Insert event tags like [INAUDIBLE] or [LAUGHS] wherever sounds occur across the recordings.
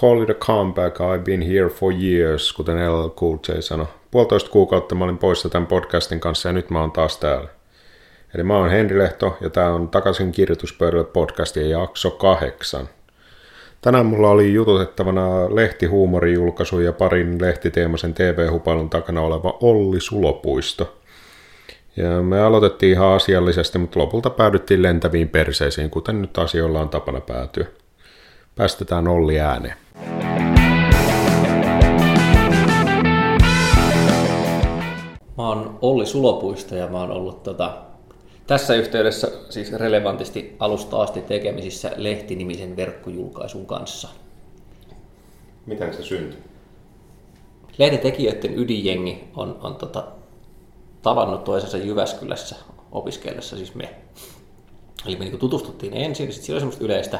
call it a comeback, I've been here for years, kuten LL Cool J sanoi. Puolitoista kuukautta mä olin poissa tämän podcastin kanssa ja nyt mä oon taas täällä. Eli mä oon Henri Lehto ja tää on Takaisin kirjoituspöydälle podcastin jakso kahdeksan. Tänään mulla oli jututettavana lehtihuumorijulkaisu ja parin lehtiteemaisen TV-hupailun takana oleva Olli Sulopuisto. Ja me aloitettiin ihan asiallisesti, mutta lopulta päädyttiin lentäviin perseisiin, kuten nyt asioilla on tapana päätyä. Päästetään Olli ääneen. Mä oon Olli Sulopuisto ja mä oon ollut tota, tässä yhteydessä siis relevantisti alusta asti tekemisissä lehtinimisen verkkojulkaisun kanssa. Miten se syntyi? Lehden tekijöiden ydinjengi on, on tota, tavannut toisensa Jyväskylässä opiskellessa, siis me. Eli me niin tutustuttiin ensin, sitten siellä oli semmoista yleistä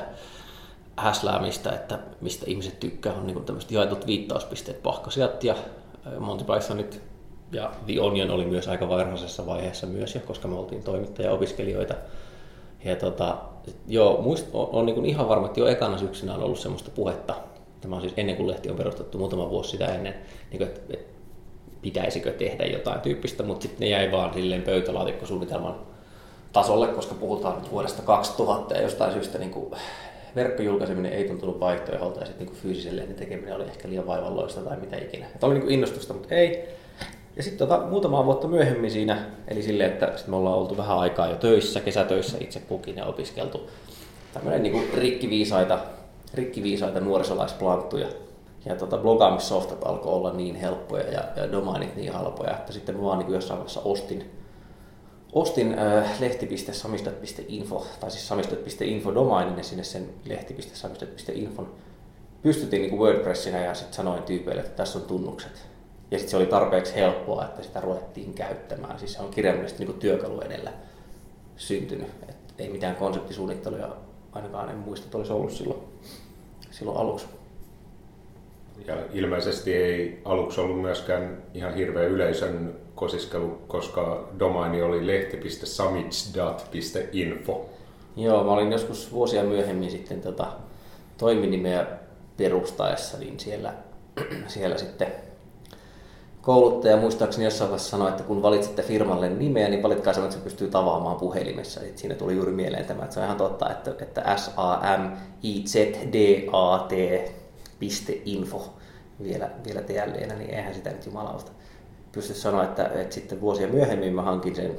häsläämistä, että mistä ihmiset tykkää, on niin tämmöiset jaetut viittauspisteet, pahkasiat ja Monty Pythonit. Ja The Onion oli myös aika varhaisessa vaiheessa myös, jo, koska me oltiin toimittaja-opiskelijoita. Ja tota, joo, muist, on, on niin ihan varma, että jo ekana syksynä on ollut semmoista puhetta, tämä on siis ennen kuin lehti on perustettu muutama vuosi sitä ennen, niin kuin, että, että pitäisikö tehdä jotain tyyppistä, mutta sitten ne jäi vaan silleen pöytälaatikkosuunnitelman tasolle, koska puhutaan nyt vuodesta 2000 ja jostain syystä niin kuin verkkojulkaiseminen ei tuntunut vaihtoeholta ja sitten niin fyysisen lehden tekeminen oli ehkä liian vaivalloista tai mitä ikinä. Että oli niin innostusta, mutta ei. Ja sitten tota, muutama vuotta myöhemmin siinä, eli sille, että sit me ollaan oltu vähän aikaa jo töissä, kesätöissä itse kukin ja opiskeltu tämmöinen niin rikkiviisaita, rikkiviisaita nuorisolaisplanttuja. Ja tota, blogaamissoftat alkoi olla niin helppoja ja, ja domainit niin halpoja, että sitten mä vaan niin jossain vaiheessa ostin, ostin äh, lehti.samistat.info, tai siis samistat.info domainin ja sinne sen lehti.samistat.infon pystytin niin WordPressinä ja sitten sanoin tyypeille, että tässä on tunnukset. Ja sitten se oli tarpeeksi helppoa, että sitä ruvettiin käyttämään. Siis se on kirjaimellisesti niin työkalu edellä syntynyt. Et ei mitään konseptisuunnitteluja, ainakaan en muista, että olisi ollut silloin, silloin aluksi. Ja ilmeisesti ei aluksi ollut myöskään ihan hirveä yleisön kosiskelu, koska domaini oli lehti.samits.info. Joo, mä olin joskus vuosia myöhemmin sitten tota, toiminimeä perustaessa, niin siellä, [CLEARS THROAT] siellä sitten kouluttaja muistaakseni jossain vaiheessa sanoi, että kun valitsette firmalle nimeä, niin valitkaa sellainen, että se pystyy tavaamaan puhelimessa. Sitten siinä tuli juuri mieleen tämä, että se on ihan totta, että, että s a m i z d a t info vielä, vielä TLEnä, niin eihän sitä nyt jumalausta pysty sanoa, että, että sitten vuosia myöhemmin mä hankin sen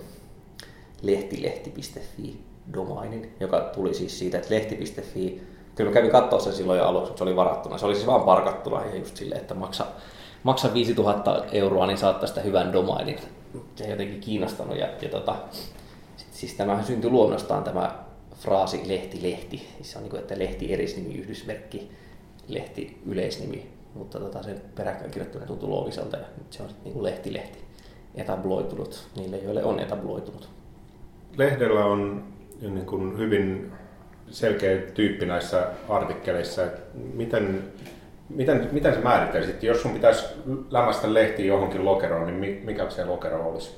lehtilehti.fi domainin, joka tuli siis siitä, että lehti.fi, kyllä mä kävin katsoa sen silloin jo aluksi, mutta se oli varattuna. Se oli siis vaan parkattuna ja just silleen, että maksa, maksa 5000 euroa, niin saattaa sitä hyvän domainin. Se jotenkin kiinnostanut ja, ja tota, siis tämähän syntyi luonnostaan tämä fraasi lehti lehti. Siis se on niin kuin, että lehti erisnimi, yhdysmerkki, lehti yleisnimi, mutta tota, sen peräkkäin kirjoittaminen tuntuu loogiselta ja nyt se on sitten niin lehti lehti etabloitunut niille, joille on etabloitunut. Lehdellä on niin kuin hyvin selkeä tyyppi näissä artikkeleissa. Miten, miten, miten se määrittelisit? Jos sun pitäisi lämästä lehti johonkin lokeroon, niin mikä se lokero olisi?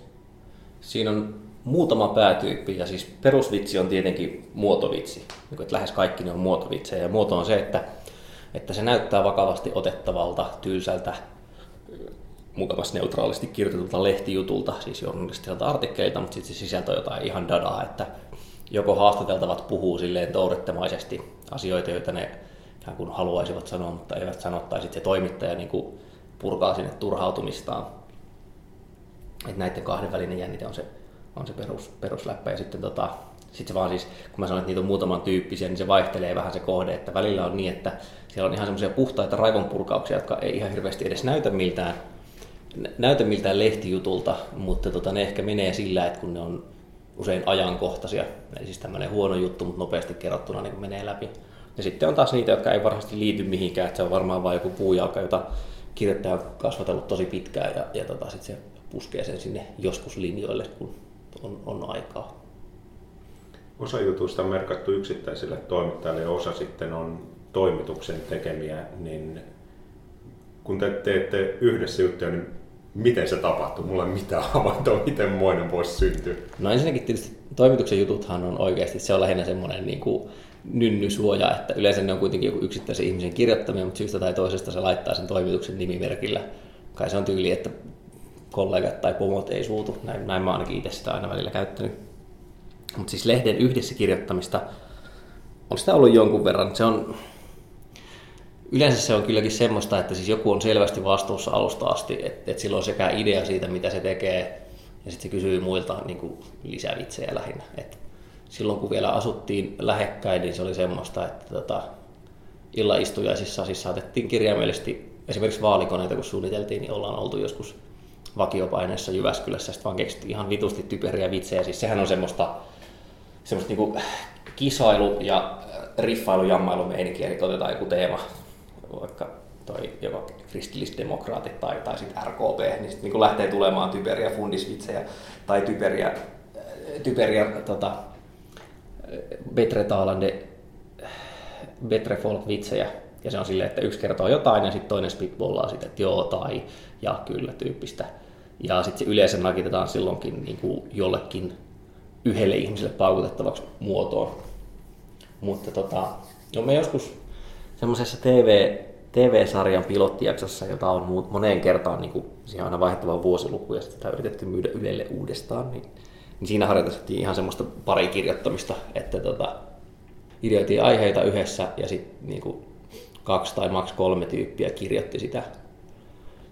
Siinä on muutama päätyyppi ja siis perusvitsi on tietenkin muotovitsi. Niin että lähes kaikki ne on muotovitsejä ja muoto on se, että että se näyttää vakavasti otettavalta, tylsältä, mukavasti neutraalisti kirjoitetulta lehtijutulta, siis journalistiselta artikkelilta, mutta sitten se sisältö on jotain ihan dadaa, että joko haastateltavat puhuu silleen tourettamaisesti asioita, joita ne ikään kuin haluaisivat sanoa, mutta eivät sano, tai sitten se toimittaja niin kuin purkaa sinne turhautumistaan. Että näiden kahden välinen jännite on se, on se perus, perusläppä. Ja sitten tota, sit se vaan siis, kun mä sanoin, että niitä on muutaman tyyppisiä, niin se vaihtelee vähän se kohde, että välillä on niin, että siellä on ihan semmoisia puhtaita raivonpurkauksia, jotka ei ihan hirveästi edes näytä miltään, näytä miltään lehtijutulta, mutta tota, ne ehkä menee sillä, että kun ne on usein ajankohtaisia, eli siis tämmöinen huono juttu, mutta nopeasti kerrottuna niin menee läpi. Ja sitten on taas niitä, jotka ei varmasti liity mihinkään, että se on varmaan vain joku puujalka, jota kirjoittaja on kasvatellut tosi pitkään ja, ja tota, sitten se puskee sen sinne joskus linjoille, kun on, on aikaa. Osa jutuista on merkattu yksittäisille toimittajille ja osa sitten on toimituksen tekemiä, niin kun te teette yhdessä juttuja, niin miten se tapahtui. Mulla ei mitään havaintoa, miten moinen voisi syntyä. No ensinnäkin tietysti toimituksen jututhan on oikeasti, se on lähinnä semmoinen niin kuin nynnysuoja, että yleensä ne on kuitenkin joku yksittäisen ihmisen kirjoittamia, mutta syystä tai toisesta se laittaa sen toimituksen nimimerkillä. Kai se on tyyli, että kollegat tai pomot ei suutu. Näin, näin mä ainakin itse sitä aina välillä käyttänyt. Mutta siis lehden yhdessä kirjoittamista on sitä ollut jonkun verran. Se on, yleensä se on kylläkin semmoista, että siis joku on selvästi vastuussa alusta asti, että, että sillä on sekä idea siitä, mitä se tekee, ja sitten se kysyy muilta niin kuin lisävitsejä lähinnä. Et silloin kun vielä asuttiin lähekkäin, niin se oli semmoista, että tota, illaistujaisissa siis saatettiin kirjaimellisesti esimerkiksi vaalikoneita, kun suunniteltiin, niin ollaan oltu joskus vakiopaineessa Jyväskylässä, sitten vaan keksittiin ihan vitusti typeriä vitsejä. Siis sehän on semmoista, semmoista niinku kisailu- ja riffailu jammailu meininkiä, eli otetaan joku teema, vaikka toi joko kristillisdemokraatit tai, tai sitten RKP, niin sitten niin lähtee tulemaan typeriä fundisvitsejä tai typeriä, typeriä tota, Betre Taalande, Betre Folk-vitsejä. Ja se on silleen, että yksi kertoo jotain ja sitten toinen spitballaa sitten, että joo tai ja kyllä tyyppistä. Ja sitten se yleensä nakitetaan silloinkin niin jollekin yhdelle ihmiselle paukutettavaksi muotoon. Mutta tota, no me joskus semmoisessa TV, TV-sarjan pilottijaksossa, jota on moneen kertaan, niin kuin, siihen aina vaihdettava vuosiluku ja sitä yritetty myydä Ylelle uudestaan, niin, niin siinä harjoitettiin ihan semmoista parikirjoittamista, että tota, ideoitiin aiheita yhdessä ja sitten niin kaksi tai maks kolme tyyppiä kirjoitti sitä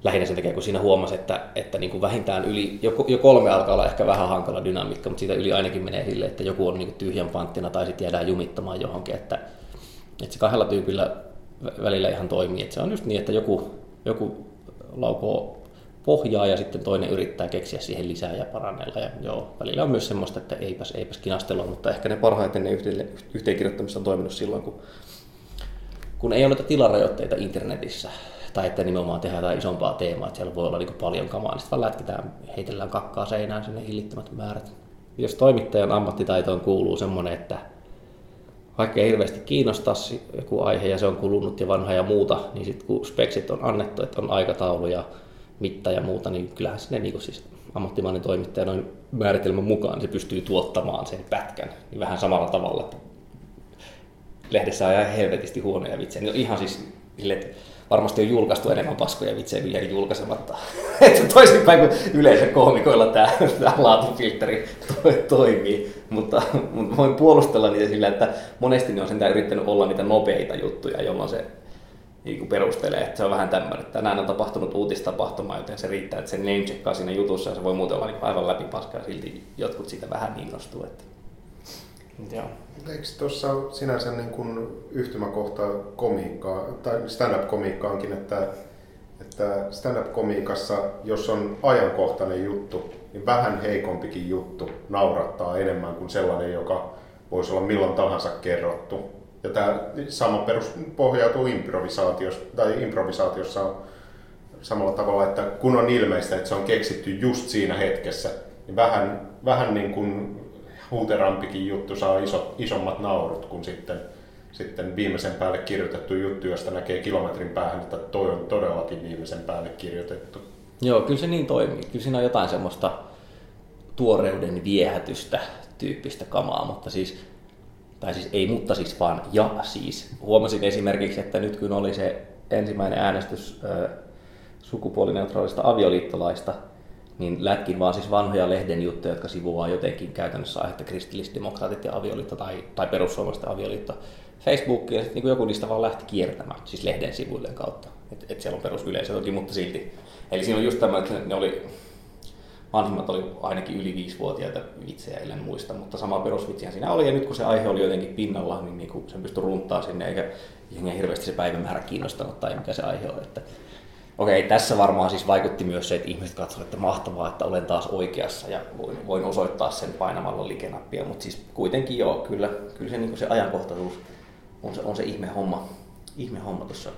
lähinnä sen takia, kun siinä huomasi, että, että niin kuin vähintään yli, jo, jo kolme alkaa olla ehkä vähän hankala dynamiikka, mutta siitä yli ainakin menee sille, että joku on niin kuin tyhjän panttina tai sitten jäädään jumittamaan johonkin, että, että se kahdella tyypillä välillä ihan toimii, että se on just niin, että joku, joku laukoo pohjaa ja sitten toinen yrittää keksiä siihen lisää ja parannella. Ja joo, välillä on myös semmoista, että eipäs, eipäs kinastelua, mutta ehkä ne parhaiten ne yhteenkirjoittamista on toiminut silloin, kun, kun ei ole noita tilarajoitteita internetissä tai että nimenomaan tehdään jotain isompaa teemaa, että siellä voi olla niin paljon kamaa, niin sitten vaan lätkitään, heitellään kakkaa seinään sinne hillittömät määrät. Jos toimittajan ammattitaitoon kuuluu semmoinen, että vaikka ei hirveästi kiinnostaa joku aihe ja se on kulunut ja vanha ja muuta, niin sitten kun speksit on annettu, että on aikataulu ja mitta ja muuta, niin kyllähän sinne niin siis ammattimainen toimittaja noin määritelmän mukaan niin se pystyy tuottamaan sen pätkän. Niin vähän samalla tavalla, lehdessä ihan helvetisti huonoja vitsejä. Niin ihan siis sille, että varmasti on julkaistu enemmän paskoja vitsejä vielä julkaisematta. [LAUGHS] että toisinpäin kuin yleensä koomikoilla tämä, tämä laatufiltteri toimii. Mutta, mutta voin puolustella niitä sillä, että monesti ne on sentään yrittänyt olla niitä nopeita juttuja, jolloin se niin kuin perustelee, että se on vähän tämmöinen, tänään on tapahtunut uutistapahtuma, joten se riittää, että se name siinä jutussa ja se voi muuten olla niin aivan läpipaskaa ja silti jotkut siitä vähän innostuu. Että Joo. Eikö tuossa sinänsä niin kuin yhtymäkohta komiikkaa, tai stand-up-komiikkaankin, että, että stand-up-komiikassa, jos on ajankohtainen juttu, niin vähän heikompikin juttu naurattaa enemmän kuin sellainen, joka voisi olla milloin tahansa kerrottu. Ja tämä sama perus pohjautuu improvisaatiossa, tai improvisaatiossa on samalla tavalla, että kun on ilmeistä, että se on keksitty just siinä hetkessä, niin vähän, vähän niin kuin huuterampikin juttu saa iso, isommat naurut kuin sitten, sitten viimeisen päälle kirjoitettu juttu, josta näkee kilometrin päähän, että toi on todellakin viimeisen päälle kirjoitettu. Joo, kyllä se niin toimii. Kyllä siinä on jotain semmoista tuoreuden viehätystä tyyppistä kamaa, mutta siis, tai siis ei mutta siis vaan ja siis. Huomasin esimerkiksi, että nyt kun oli se ensimmäinen äänestys sukupuolineutraalista avioliittolaista, niin lätkin vaan siis vanhoja lehden juttuja, jotka sivuaa jotenkin käytännössä aihetta kristillisdemokraatit ja avioliitto tai, tai perussuomalaisten avioliitto Facebookiin, ja sitten niin joku niistä vaan lähti kiertämään, siis lehden sivuilleen kautta. Että et siellä on perusyleisö toki, mutta silti. Eli siinä on just tämä, että ne oli, vanhimmat oli ainakin yli viisivuotiaita vitsejä, en muista, mutta sama perusvitsiä siinä oli, ja nyt kun se aihe oli jotenkin pinnalla, niin, niin sen pystyi runtaa sinne, eikä jengiä hirveästi se päivämäärä kiinnostanut tai mikä se aihe on. Että Okei, tässä varmaan siis vaikutti myös se, että ihmiset katsoivat, että mahtavaa, että olen taas oikeassa ja voin, voin osoittaa sen painamalla likenappia, mutta siis kuitenkin joo, kyllä, kyllä se, niin se ajankohtaisuus on se, on se ihme homma, ihme homma tuossa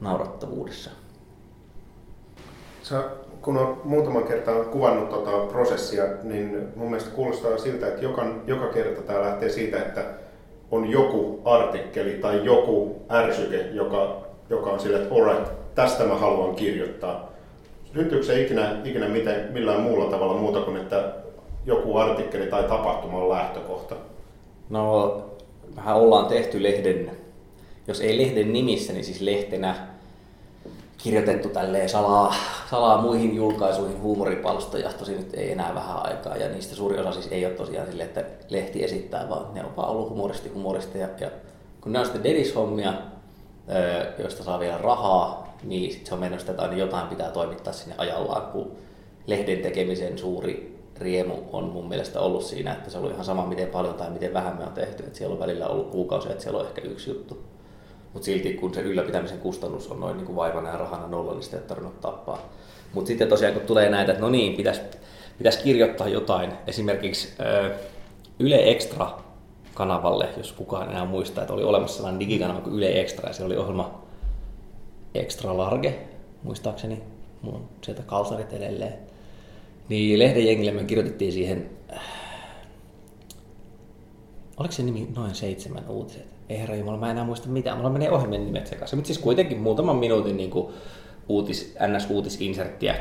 naurattavuudessa. Sä, kun on muutaman kertaa kuvannut tuota prosessia, niin mun mielestä kuulostaa siltä, että joka, joka kerta tämä lähtee siitä, että on joku artikkeli tai joku ärsyke, joka, joka on sille, että alright, tästä mä haluan kirjoittaa. Syntyykö se ikinä, ikinä miten, millään muulla tavalla muuta kuin, että joku artikkeli tai tapahtuma on lähtökohta? No, mehän ollaan tehty lehden, jos ei lehden nimissä, niin siis lehtenä kirjoitettu tälleen salaa, salaa muihin julkaisuihin huumoripalstoja, tosi nyt ei enää vähän aikaa, ja niistä suuri osa siis ei ole tosiaan silleen, että lehti esittää, vaan ne on vaan ollut humoristi humoristi, ja, ja kun ne on sitten dedishommia, joista saa vielä rahaa, niin sit se on sitä, että aina jotain pitää toimittaa sinne ajallaan, kun lehden tekemisen suuri riemu on mun mielestä ollut siinä, että se ollut ihan sama miten paljon tai miten vähän me on tehty. Että siellä on välillä ollut kuukausia, että siellä on ehkä yksi juttu. Mutta silti kun se ylläpitämisen kustannus on noin niin kuin vaivana ja rahana nolla, niin sitä ei tarvinnut tappaa. Mutta sitten tosiaan kun tulee näitä, että no niin, pitäisi pitäis kirjoittaa jotain. Esimerkiksi Yle Extra kanavalle, jos kukaan enää muistaa, että oli olemassa sellainen digikanava kuin Yle Extra ja se oli ohjelma Extra Large, muistaakseni. Mulla on sieltä kalsarit edelleen. Niin lehden me kirjoitettiin siihen, äh, oliko se nimi noin seitsemän uutiset? Ei herra Jumala, mä en enää muista mitään, mulla menee ohjelmien nimet sekaisin. Mutta siis kuitenkin muutaman minuutin niin uutis, NS-uutisinserttiä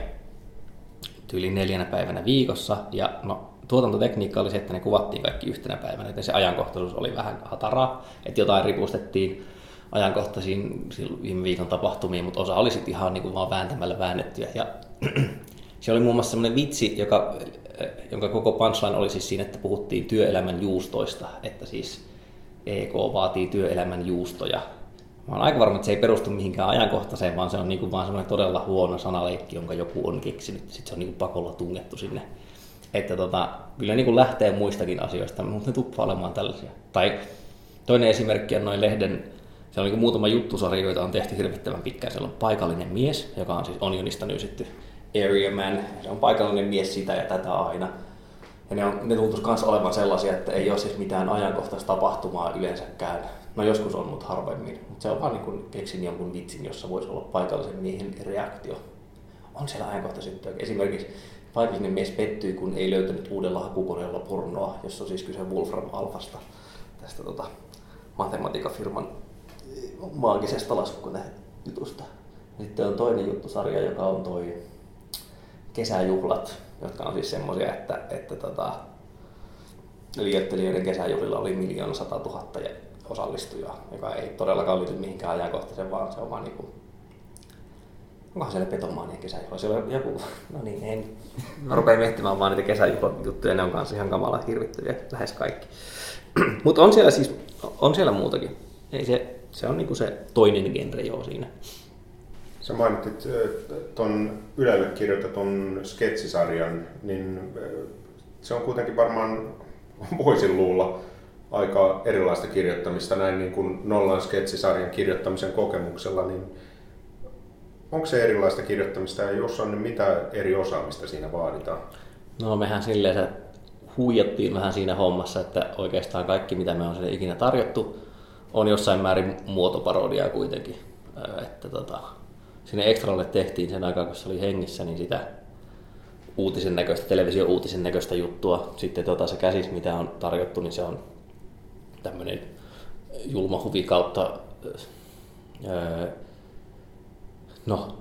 tyyli neljänä päivänä viikossa. Ja no, tuotantotekniikka oli se, että ne kuvattiin kaikki yhtenä päivänä, joten se ajankohtaisuus oli vähän hataraa, että jotain ripustettiin ajankohtaisiin viime viikon tapahtumiin, mutta osa oli sitten ihan niin kuin vaan vääntämällä väännettyä. Ja [CLEARS THROAT] se oli muun muassa semmoinen vitsi, joka, jonka koko punchline oli siis siinä, että puhuttiin työelämän juustoista, että siis EK vaatii työelämän juustoja. Mä olen aika varma, että se ei perustu mihinkään ajankohtaiseen, vaan se on niin kuin vaan semmoinen todella huono sanaleikki, jonka joku on keksinyt. Sitten se on niin kuin pakolla tungettu sinne. Että tota, kyllä niin kuin lähtee muistakin asioista, mutta ne tuppaa olemaan tällaisia. Tai toinen esimerkki on noin lehden, se on niin muutama juttusarja, joita on tehty hirvittävän pitkään. Siellä on paikallinen mies, joka on siis Onionista nyysitty area man, se on paikallinen mies sitä ja tätä aina. Ja ne, on, ne tuntuisi myös olevan sellaisia, että ei ole siis mitään ajankohtaista tapahtumaa yleensäkään. No joskus on, mutta harvemmin. Mutta se on vaan niin keksin jonkun vitsin, jossa voisi olla paikallisen miehen reaktio. On siellä ajankohtaisia. Esimerkiksi paikallinen mies pettyi, kun ei löytänyt uudella hakukoneella pornoa, jossa on siis kyse Wolfram Alfasta, tästä tota, matematiikafirman maagisesta laskukonejutusta. Sitten on toinen juttusarja, joka on toi kesäjuhlat, jotka on siis semmoisia, että, että tota, liioittelijoiden kesäjuhlilla oli miljoona sata tuhatta osallistujaa, joka ei todellakaan liity mihinkään ajankohtaisen, vaan se on vaan niinku Onkohan siellä petomaanien kesäjuhla? Siellä on joku, no niin, en. Mä rupean miettimään vaan niitä kesäjuhlijuttuja, ne on kanssa ihan kamala hirvittäviä, lähes kaikki. [CLEARS THROAT] Mutta on siellä siis, on siellä muutakin. Ei se, se on niinku se toinen genre joo siinä. Sä mainitsit tuon Ylelle kirjoitetun sketsisarjan, niin se on kuitenkin varmaan, [LAUGHS] voisin luulla, aika erilaista kirjoittamista näin niin kuin nollan sketsisarjan kirjoittamisen kokemuksella, niin onko se erilaista kirjoittamista ja jos on, niin mitä eri osaamista siinä vaaditaan? No mehän silleen huijattiin vähän siinä hommassa, että oikeastaan kaikki mitä me on sinne ikinä tarjottu on jossain määrin muotoparodiaa kuitenkin. Että tota, sinne Extralle tehtiin sen aikaa, kun se oli hengissä, niin sitä uutisen näköistä, televisio-uutisen näköistä juttua. Sitten tota, se käsis, mitä on tarjottu, niin se on tämmöinen julma huvi kautta öö, no,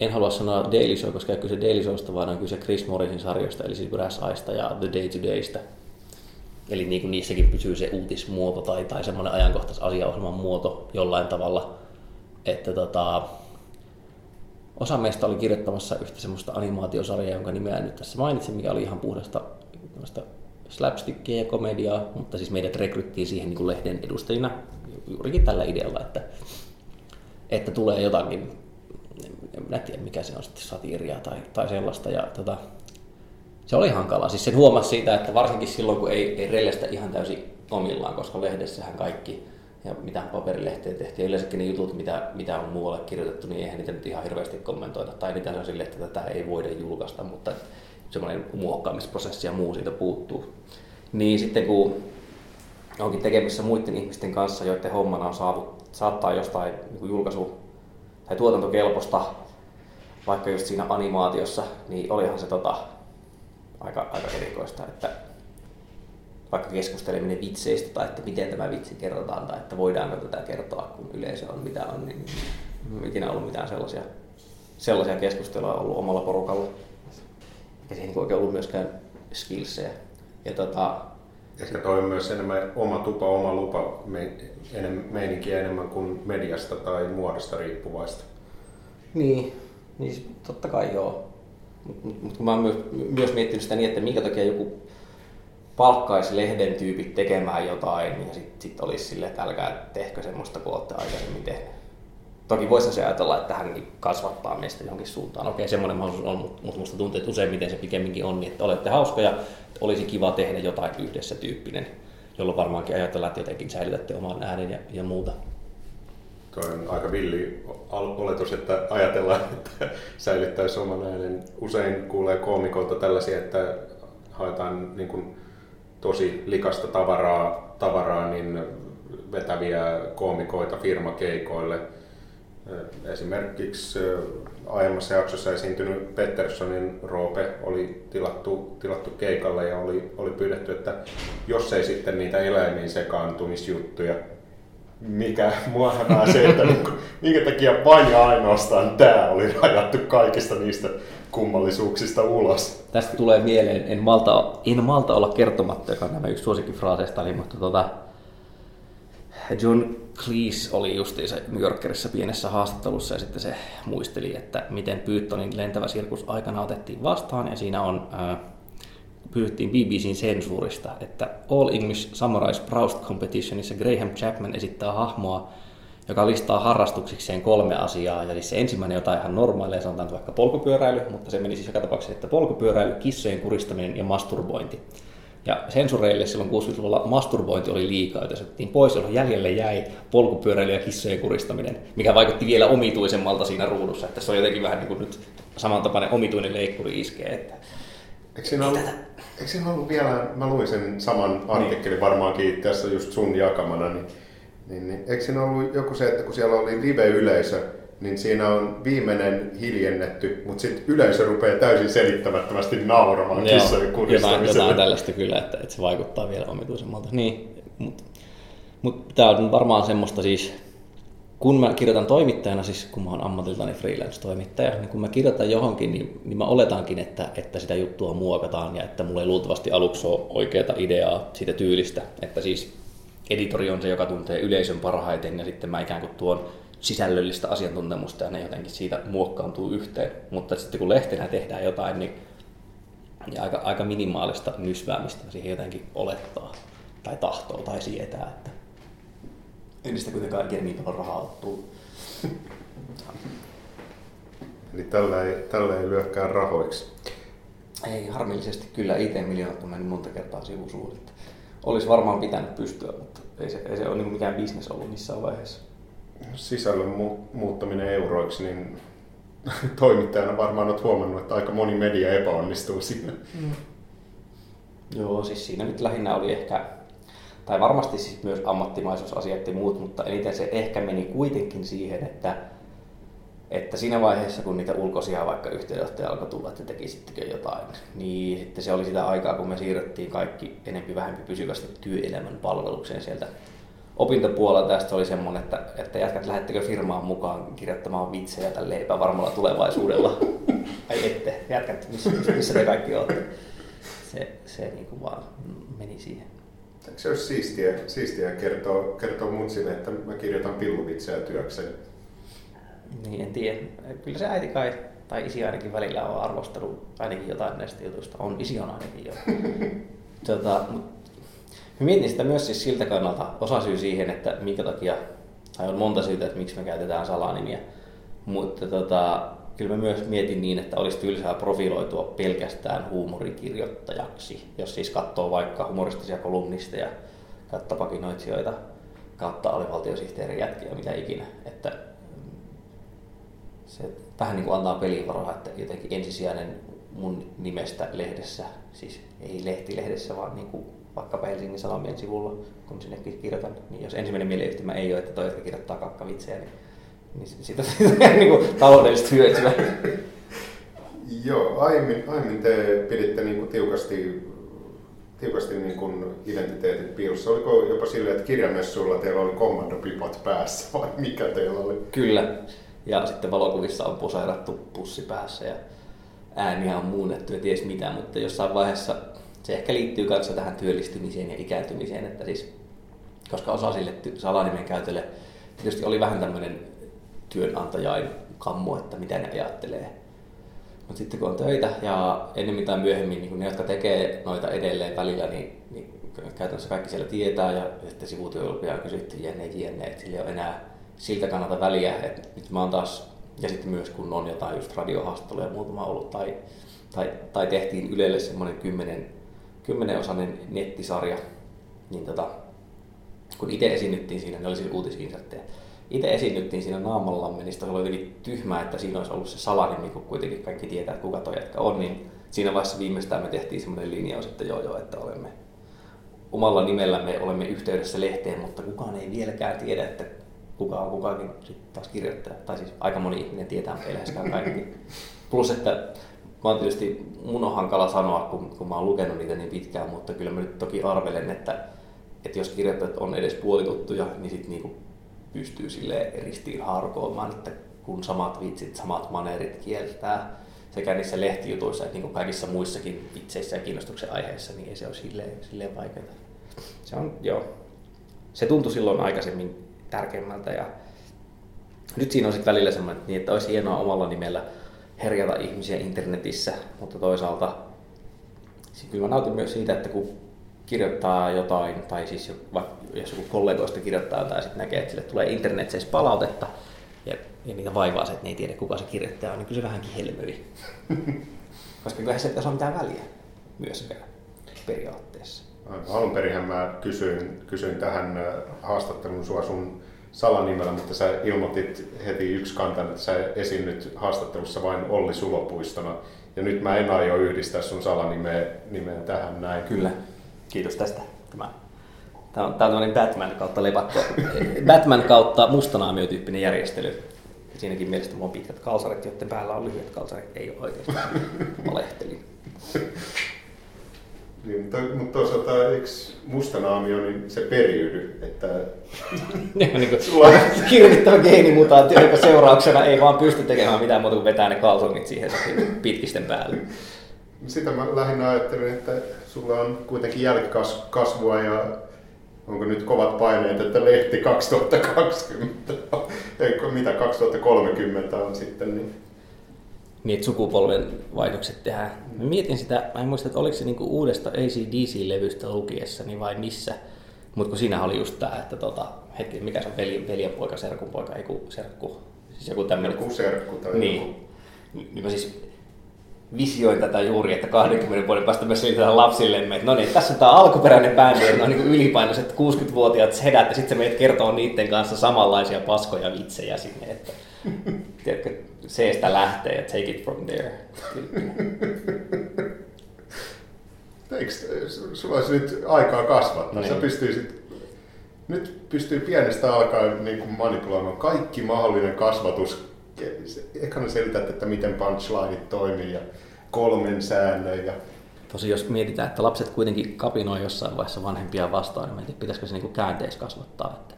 en halua sanoa Daily Show, koska ei kyse Daily Showsta, vaan on kyse Chris Morrisin sarjoista, eli siis Brass Aista ja The Day to Daystä. Eli niin kuin niissäkin pysyy se uutismuoto tai, tai semmoinen ajankohtais asiaohjelman muoto jollain tavalla, että tota, Osa meistä oli kirjoittamassa yhtä semmoista animaatiosarjaa, jonka nimeä nyt tässä mainitsin, mikä oli ihan puhdasta slapstickia ja komediaa, mutta siis meidät rekryttiin siihen niin kuin lehden edustajina juurikin tällä idealla, että, että tulee jotakin, en minä tiedä mikä se on sitten, satiiria tai, tai sellaista. Ja, tota, se oli hankala. Siis sen huomasi siitä, että varsinkin silloin, kun ei, ei rellestä ihan täysin omillaan, koska lehdessähän kaikki ja mitä paperilehteen tehtiin. Yleensäkin ne jutut, mitä, mitä on muualle kirjoitettu, niin eihän niitä nyt ihan hirveästi kommentoida. Tai niitä on sille, että tätä ei voida julkaista, mutta semmoinen muokkaamisprosessi ja muu siitä puuttuu. Niin sitten kun onkin tekemissä muiden ihmisten kanssa, joiden hommana on saavut, saattaa jostain niin julkaisu- tai tuotantokelpoista, vaikka just siinä animaatiossa, niin olihan se tota, aika, aika erikoista, että vaikka keskusteleminen vitseistä tai että miten tämä vitsi kerrotaan tai että voidaanko tätä kertoa, kun yleisö on mitä on, niin ei ikinä ollut mitään sellaisia, sellaisia keskusteluja ollut omalla porukalla. Ja siihen ei oikein ollut myöskään skillsejä. Ja tota, Ehkä toi on myös enemmän oma tupa, oma lupa me, enem, meininkiä enemmän kuin mediasta tai muodosta riippuvaista. Niin, niin totta kai joo. Mutta mut, mut kun mä oon myös, miettinyt sitä niin, että minkä takia joku palkkaisi lehden tyypit tekemään jotain ja sitten sit olisi silleen, että älkää tehkö semmoista kuin olette aikaisemmin tehnyt. Toki voisi se ajatella, että hän niin kasvattaa meistä johonkin suuntaan. Okei, semmoinen mahdollisuus on, mutta mut musta tuntuu, että useimmiten se pikemminkin on niin, että olette hauskoja, olisi kiva tehdä jotain yhdessä tyyppinen, jolloin varmaankin ajatellaan, että jotenkin säilytätte oman äänen ja, ja muuta. Tuo on aika villi oletus, että ajatellaan, [LAUGHS] että säilyttäisi oman äänen. Usein kuulee koomikolta tällaisia, että haetaan niin kuin tosi likasta tavaraa, tavaraa niin vetäviä koomikoita firmakeikoille. Esimerkiksi aiemmassa jaksossa esiintynyt Petterssonin Roope oli tilattu, tilattu keikalle ja oli, oli pyydetty, että jos ei sitten niitä eläimiin sekaantumisjuttuja mikä mua hämää se, että minkä takia vain ja ainoastaan tämä oli rajattu kaikista niistä kummallisuuksista ulos. Tästä tulee mieleen, en malta, en malta olla kertomatta, joka on nämä yksi suosikkifraaseista, niin, mutta tota, John Cleese oli se New Yorkerissa pienessä haastattelussa ja sitten se muisteli, että miten Pythonin lentävä sirkus aikana otettiin vastaan ja siinä on äh, pyydettiin BBCn sensuurista, että All English Samurai Proust Competitionissa Graham Chapman esittää hahmoa, joka listaa harrastuksikseen kolme asiaa. Ja siis se ensimmäinen jotain ihan normaalia, sanotaan vaikka polkupyöräily, mutta se meni siis joka tapauksessa, että polkupyöräily, kissojen kuristaminen ja masturbointi. Ja sensureille silloin 60-luvulla masturbointi oli liikaa, joten se otettiin pois, jolloin jäljelle jäi polkupyöräily ja kissojen kuristaminen, mikä vaikutti vielä omituisemmalta siinä ruudussa. Että se on jotenkin vähän niin kuin nyt samantapainen omituinen leikkuri iskee. Että Eikö siinä, ollut, eikö siinä ollut vielä, mä luin sen saman artikkelin niin. varmaankin tässä just sun jakamana, niin, niin, niin eikö siinä ollut joku se, että kun siellä oli live-yleisö, niin siinä on viimeinen hiljennetty, mutta sitten yleisö rupeaa täysin selittämättömästi nauramaan kissojen kuristamiselle. Jotain, jotain tällaista kyllä, että, että se vaikuttaa vielä omituisemmalta. Niin, mutta mut tämä on varmaan semmoista siis, kun mä kirjoitan toimittajana, siis kun mä oon ammatiltani freelance-toimittaja, niin kun mä kirjoitan johonkin, niin, niin mä oletankin, että, että sitä juttua muokataan ja että mulla ei luultavasti aluksi ole oikeaa ideaa siitä tyylistä. Että siis editori on se, joka tuntee yleisön parhaiten ja sitten mä ikään kuin tuon sisällöllistä asiantuntemusta ja ne jotenkin siitä muokkaantuu yhteen. Mutta sitten kun lehtenä tehdään jotain, niin, niin aika, aika minimaalista nysväämistä siihen jotenkin olettaa tai tahtoo tai sietää. Että en sitä kuitenkaan ikinä niin paljon rahaa ottuu. Eli tällä ei, tällä ei lyökään rahoiksi. Ei, harmillisesti kyllä IT-miljoonat on mennyt monta kertaa sivusuun. Olisi varmaan pitänyt pystyä, mutta ei se, ei se ole niin mikään bisnes ollut missään vaiheessa. Sisällön mu- muuttaminen euroiksi, niin [LAUGHS] toimittajana varmaan olet huomannut, että aika moni media epäonnistuu siinä. Mm. Joo, siis siinä nyt lähinnä oli ehkä tai varmasti siis myös ammattimaisuusasiat ja muut, mutta eniten se ehkä meni kuitenkin siihen, että, että siinä vaiheessa, kun niitä ulkoisia vaikka yhteenjohtaja alkoi tulla, että tekisittekö jotain, niin sitten se oli sitä aikaa, kun me siirrettiin kaikki enempi vähempi pysyvästi työelämän palvelukseen sieltä opintopuolella tästä oli semmoinen, että, että jätkät lähettekö firmaan mukaan kirjoittamaan vitsejä tälle epävarmalla tulevaisuudella. [LAUGHS] Ai ette, jätkät, missä, missä te kaikki olette. Se, se niin kuin vaan meni siihen. Eikö se olisi siistiä, siistiä kertoa, kertoa mun sinne, että mä kirjoitan pilluvitsejä työkseni? Niin, en tiedä. Kyllä se äiti kai, tai isi ainakin välillä on arvostellut ainakin jotain näistä jutuista. On, isi on ainakin jo. [LAUGHS] tota, mietin sitä myös siis siltä kannalta osa syy siihen, että minkä takia, tai on monta syytä, että miksi me käytetään salanimiä. Mutta tota, kyllä mä myös mietin niin, että olisi tylsää profiloitua pelkästään huumorikirjoittajaksi, jos siis katsoo vaikka humoristisia kolumnisteja, kattapakinoitsijoita, kautta alivaltiosihteerin jätkiä, mitä ikinä. Että se vähän niin kuin antaa pelivaroa, että jotenkin ensisijainen mun nimestä lehdessä, siis ei lehtilehdessä, vaan niin kuin vaikkapa Helsingin Sanomien sivulla, kun sinnekin kirjoitan, niin jos ensimmäinen mieleyhtymä ei ole, että toi, jotka kirjoittaa kakkavitsejä, niin niin siitä on [LAUGHS] niin kuin taloudellista hyötyä. Joo, aiemmin, aiemmin te piditte niin kuin tiukasti, tiukasti niin kuin identiteetit piilossa. Oliko jopa silleen, että kirjamessuilla teillä oli kommandopipat päässä vai mikä teillä oli? Kyllä. Ja sitten valokuvissa on poseerattu pussi päässä ja ääniä on muunnettu ja ties mitä, mutta jossain vaiheessa se ehkä liittyy kanssa tähän työllistymiseen ja ikääntymiseen, että siis koska osa sille salanimen käytölle tietysti oli vähän tämmöinen työnantajain kammo, että mitä ne ajattelee. Mutta sitten kun on töitä ja ennemmin tai myöhemmin niin ne, jotka tekee noita edelleen välillä, niin, niin käytännössä kaikki siellä tietää ja sitten sivutyölupia on kysytty jne, jne, että sillä ei ole enää siltä kannalta väliä, että nyt mä oon taas, ja sitten myös kun on jotain just radiohaastatteluja muutama ollut tai, tai, tai tehtiin Ylelle semmoinen kymmenen, kymmenenosainen nettisarja, niin tota, kun itse esiinnyttiin siinä, ne oli siis uutisinserttejä, itse esiinnyttiin siinä naamallamme, niin se oli jotenkin tyhmää, että siinä olisi ollut se salanimi, kun kuitenkin kaikki tietää, että kuka toi jätkä on, niin siinä vaiheessa viimeistään me tehtiin semmoinen linjaus, että joo joo, että olemme omalla nimellämme olemme yhteydessä lehteen, mutta kukaan ei vieläkään tiedä, että kuka on kukakin sitten taas kirjoittaja. Tai siis aika moni ihminen tietää, mutta ei läheskään kaikki. Plus, että mä oon tietysti, mun on hankala sanoa, kun, kun mä oon lukenut niitä niin pitkään, mutta kyllä mä nyt toki arvelen, että, että jos kirjoittajat on edes puolituttuja, niin sitten niinku pystyy sille ristiin harkoamaan, että kun samat vitsit, samat maneerit kieltää sekä niissä lehtijutuissa että niin kuin kaikissa muissakin vitseissä ja kiinnostuksen aiheissa, niin ei se ole silleen, silleen vaikeaa. Se on, joo. Se tuntui silloin aikaisemmin tärkeimmältä ja nyt siinä on sitten välillä semmoinen, niin, että olisi hienoa omalla nimellä herjata ihmisiä internetissä, mutta toisaalta siis kyllä mä nautin myös siitä, että kun kirjoittaa jotain, tai siis jos joku kollegoista kirjoittaa jotain ja sitten näkee, että sille tulee internetseissä palautetta, ja, ja niitä vaivaa se, että ne ei tiedä kuka se kirjoittaja on, niin kyllä se vähänkin helmöi. [LAUGHS] Koska kyllähän se ei ole mitään väliä myöskään periaatteessa. Alun perin mä kysyin, kysyin tähän äh, haastattelun sua sun salanimellä, mutta sä ilmoitit heti yksi kantan, että sä esiinnyt haastattelussa vain Olli Sulopuistona. Ja nyt mä en aio yhdistää sun salanimeä nimeä tähän näin. Kyllä. Kiitos tästä. Tämä, tämä on, tämä on Batman kautta lepakko. Batman kautta mustanaamio-tyyppinen järjestely. Siinäkin mielessä mulla on pitkät kalsarit, joiden päällä on lyhyet kalsarit. Ei oikeasti. Valehtelin. Niin, to, mutta toisaalta eikö mustanaamio, niin se periydy, että... niin, niin kuin, sulla... geenimutaatio, joka seurauksena ei vaan pysty tekemään mitään muuta kuin vetää ne kalsongit siihen pitkisten päälle. Sitä mä lähinnä ajattelin, että sulla on kuitenkin jälkikasvua ja onko nyt kovat paineet, että lehti 2020, eikö mitä 2030 on sitten, niin niin, sukupolven vaihdokset tehdään. Mä mietin sitä, mä en muista, että oliko se niinku uudesta ACDC-levystä lukiessani vai missä, mutta kun siinä oli just tämä, että tota, hetki, mikä se on veli, veljenpoika, serkunpoika, ei kun serkku, siis joku tämmöinen. Joku serkku tai niin. joku. Niin mä siis visioin tätä juuri, että 20 vuoden päästä me selitetään lapsillemme, että no niin, tässä on tämä alkuperäinen bändi, että ne on niin ylipainoiset 60-vuotiaat sedät, ja sitten se meidät kertoo niiden kanssa samanlaisia paskoja vitsejä sinne, että tiedätkö, seestä lähtee ja take it from there. Eikö sulla olisi nyt aikaa kasvattaa? Niin. Sä pystyisit, nyt pystyy pienestä alkaen niin kuin manipuloimaan kaikki mahdollinen kasvatus. Ehkä selität, että miten punchlineit toimii ja kolmen säännön. Ja... Tosi jos mietitään, että lapset kuitenkin kapinoi jossain vaiheessa vanhempia vastaan, niin pitäisikö se niin käänteessä kasvattaa, että,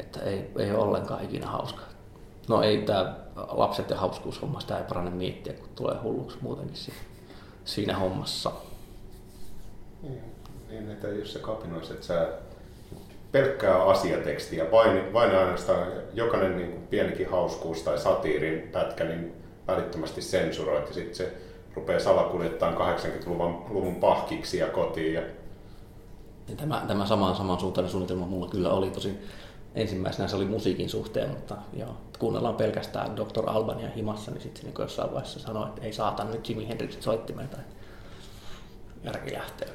että ei, ei ole ollenkaan ikinä hauskaa. No ei tämä lapset ja hauskuushomma, sitä ei parane miettiä, kun tulee hulluksi muutenkin siinä hommassa. Niin, niin että jos sä kapinoisit, että sä pelkkää asiatekstiä, vain, vain ainoastaan jokainen niin kuin pienikin hauskuus tai satiirin pätkä, niin välittömästi sensuroit ja sitten se rupeaa salakuljettamaan 80-luvun luvun pahkiksi ja kotiin. Ja... Ja tämä, tämä sama, samansuuntainen suunnitelma mulla kyllä oli tosi ensimmäisenä se oli musiikin suhteen, mutta joo, kuunnellaan pelkästään Dr. Albania himassa, niin sitten se niin jossain vaiheessa sanoi, että ei saatan nyt Jimi Hendrix soittimeen tai järki lähtee.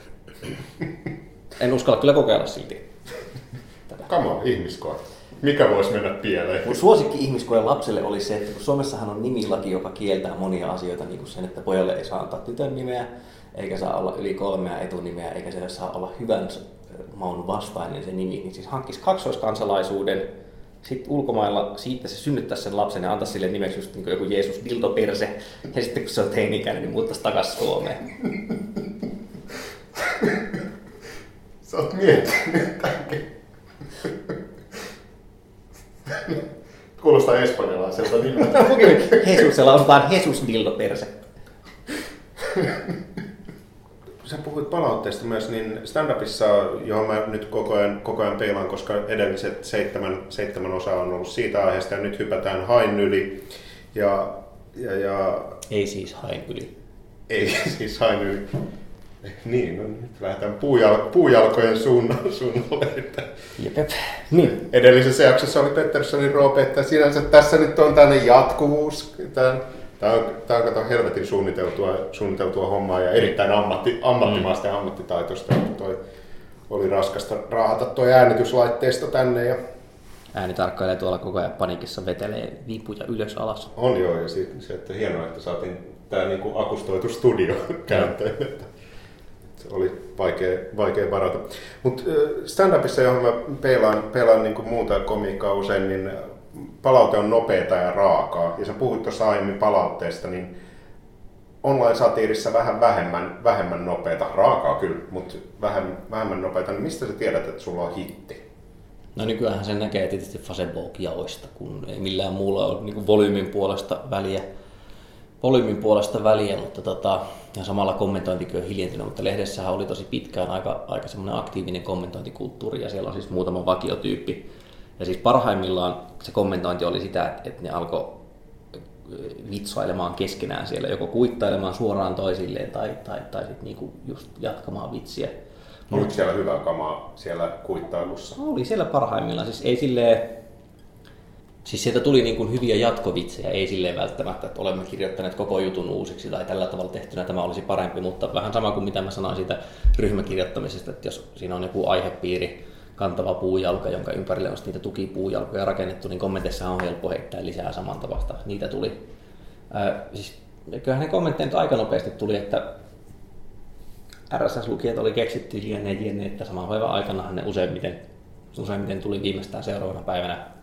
en uskalla kyllä kokeilla silti. Come on, ihmiskoe. Mikä voisi mennä pieleen? Mun suosikki ihmiskoe lapselle oli se, että kun Suomessahan on nimilaki, joka kieltää monia asioita, niin kuin sen, että pojalle ei saa antaa tytön nimeä, eikä saa olla yli kolmea etunimeä, eikä se saa olla hyvän maun vastainen se nimi, niin siis hankkisi kaksoiskansalaisuuden, sitten ulkomailla siitä se synnyttäisi sen lapsen ja antaisi sille nimeksi just niin joku Jeesus Dildo Perse, ja sitten kun se on teini-ikäinen, niin muuttaisi takaisin Suomeen. [LAUGHS] Sä oot miettinyt tämänkin. [LAUGHS] Kuulostaa espanjalaiselta nimeltä. [LAUGHS] Jesus, se lausutaan Jesus dildo perse. [LAUGHS] Sä puhuit palautteesta myös, niin stand-upissa, johon mä nyt koko ajan, koko ajan peilaan, koska edelliset seitsemän, seitsemän osaa on ollut siitä aiheesta ja nyt hypätään hain yli. Ja, ja, ja Ei siis hain yli. ei siis hain yli. [LAUGHS] Niin, no nyt lähdetään puujal, puujalkojen suunnalle. suunnalle että Jep, jep. Niin. Edellisessä jaksossa oli Petterssonin Roope, että sinänsä tässä nyt on tämmöinen jatkuvuus. Tämä, tämä on, tämä on kato helvetin suunniteltua, suunniteltua hommaa ja erittäin ammatti, ammattimaista ja ammattitaitoista. Että toi oli raskasta raahata tuo äänityslaitteisto tänne ja Ääni tarkkailee tuolla koko ajan panikissa, vetelee vipuja ylös alas. on joo. Ja siitä, se, että hienoa, että saatiin tämä niinku akustoitu studio [LAUGHS] käyttöön. Että se oli vaikea, vaikea varata. Mutta stand-upissa, johon mä peilaan, peilaan niinku muuta komiikkaa usein, niin palaute on nopeata ja raakaa. Ja sä puhuit tuossa aiemmin palautteesta, niin online-satiirissa vähän vähemmän, vähemmän nopeata. Raakaa kyllä, mutta vähän, vähemmän nopeata. Niin mistä sä tiedät, että sulla on hitti? No nykyään sen näkee tietysti Facebook-jaoista, kun ei millään muulla ole niin volyymin puolesta väliä. Volyymin puolesta väliä, mutta tota, ja samalla kommentointikin on hiljentynyt, mutta lehdessähän oli tosi pitkään aika, aika semmoinen aktiivinen kommentointikulttuuri ja siellä on siis muutama vakiotyyppi. Ja siis parhaimmillaan se kommentointi oli sitä, että, että ne alkoi vitsailemaan keskenään siellä, joko kuittailemaan suoraan toisilleen tai, tai, tai sitten niinku just jatkamaan vitsiä. Oliko siellä hyvää kamaa siellä kuittailussa? Oli siellä parhaimmillaan. Siis ei silleen, siis sieltä tuli niin kuin hyviä jatkovitsejä, ei silleen välttämättä, että olemme kirjoittaneet koko jutun uusiksi tai tällä tavalla tehtynä tämä olisi parempi, mutta vähän sama kuin mitä mä sanoin siitä ryhmäkirjoittamisesta, että jos siinä on joku aihepiiri, kantava puujalka, jonka ympärille on niitä tukipuujalkoja rakennettu, niin kommenteissa on helppo heittää lisää samantavasta. Niitä tuli. Ää, siis, kyllähän ne kommentteja nyt aika nopeasti tuli, että RSS-lukijat oli keksitty jne, jne, että saman päivän aikanahan ne useimmiten, useimmiten tuli viimeistään seuraavana päivänä.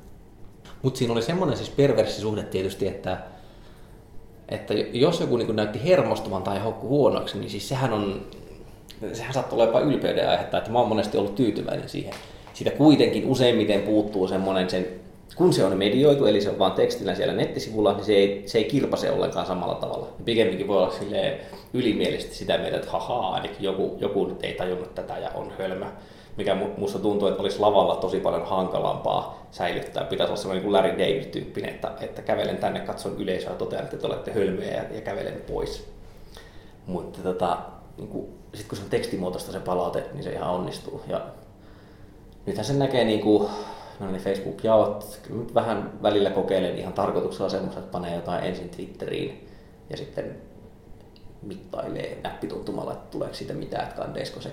Mutta siinä oli semmoinen siis perverssi suhde tietysti, että, että jos joku niin näytti hermostuvan tai hokku huonoksi, niin siis sehän on, sehän saattoi olla jopa ylpeyden aihetta, että mä oon monesti ollut tyytyväinen siihen. Siitä kuitenkin useimmiten puuttuu semmoinen sen, kun se on medioitu, eli se on vaan tekstillä siellä nettisivulla, niin se ei, se ei kirpase ollenkaan samalla tavalla. Pikemminkin voi olla ylimielisesti sitä mieltä, että hahaa, ainakin joku, joku nyt ei tajunnut tätä ja on hölmö. Mikä musta tuntuu, että olisi lavalla tosi paljon hankalampaa säilyttää. Pitäisi olla sellainen kuin Larry David-tyyppinen, että, että kävelen tänne, katson yleisöä totean, että te olette hölmöjä ja, ja kävelen pois. Mutta tota, niin sitten kun se on tekstimuotoista se palaute, niin se ihan onnistuu. Ja nythän sen näkee niin kuin, no niin Facebook-jaot, nyt vähän välillä kokeilen ihan tarkoituksella semmoista, että panee jotain ensin Twitteriin ja sitten mittailee näppituntumalla, että tuleeko siitä mitään, että kandeisiko se,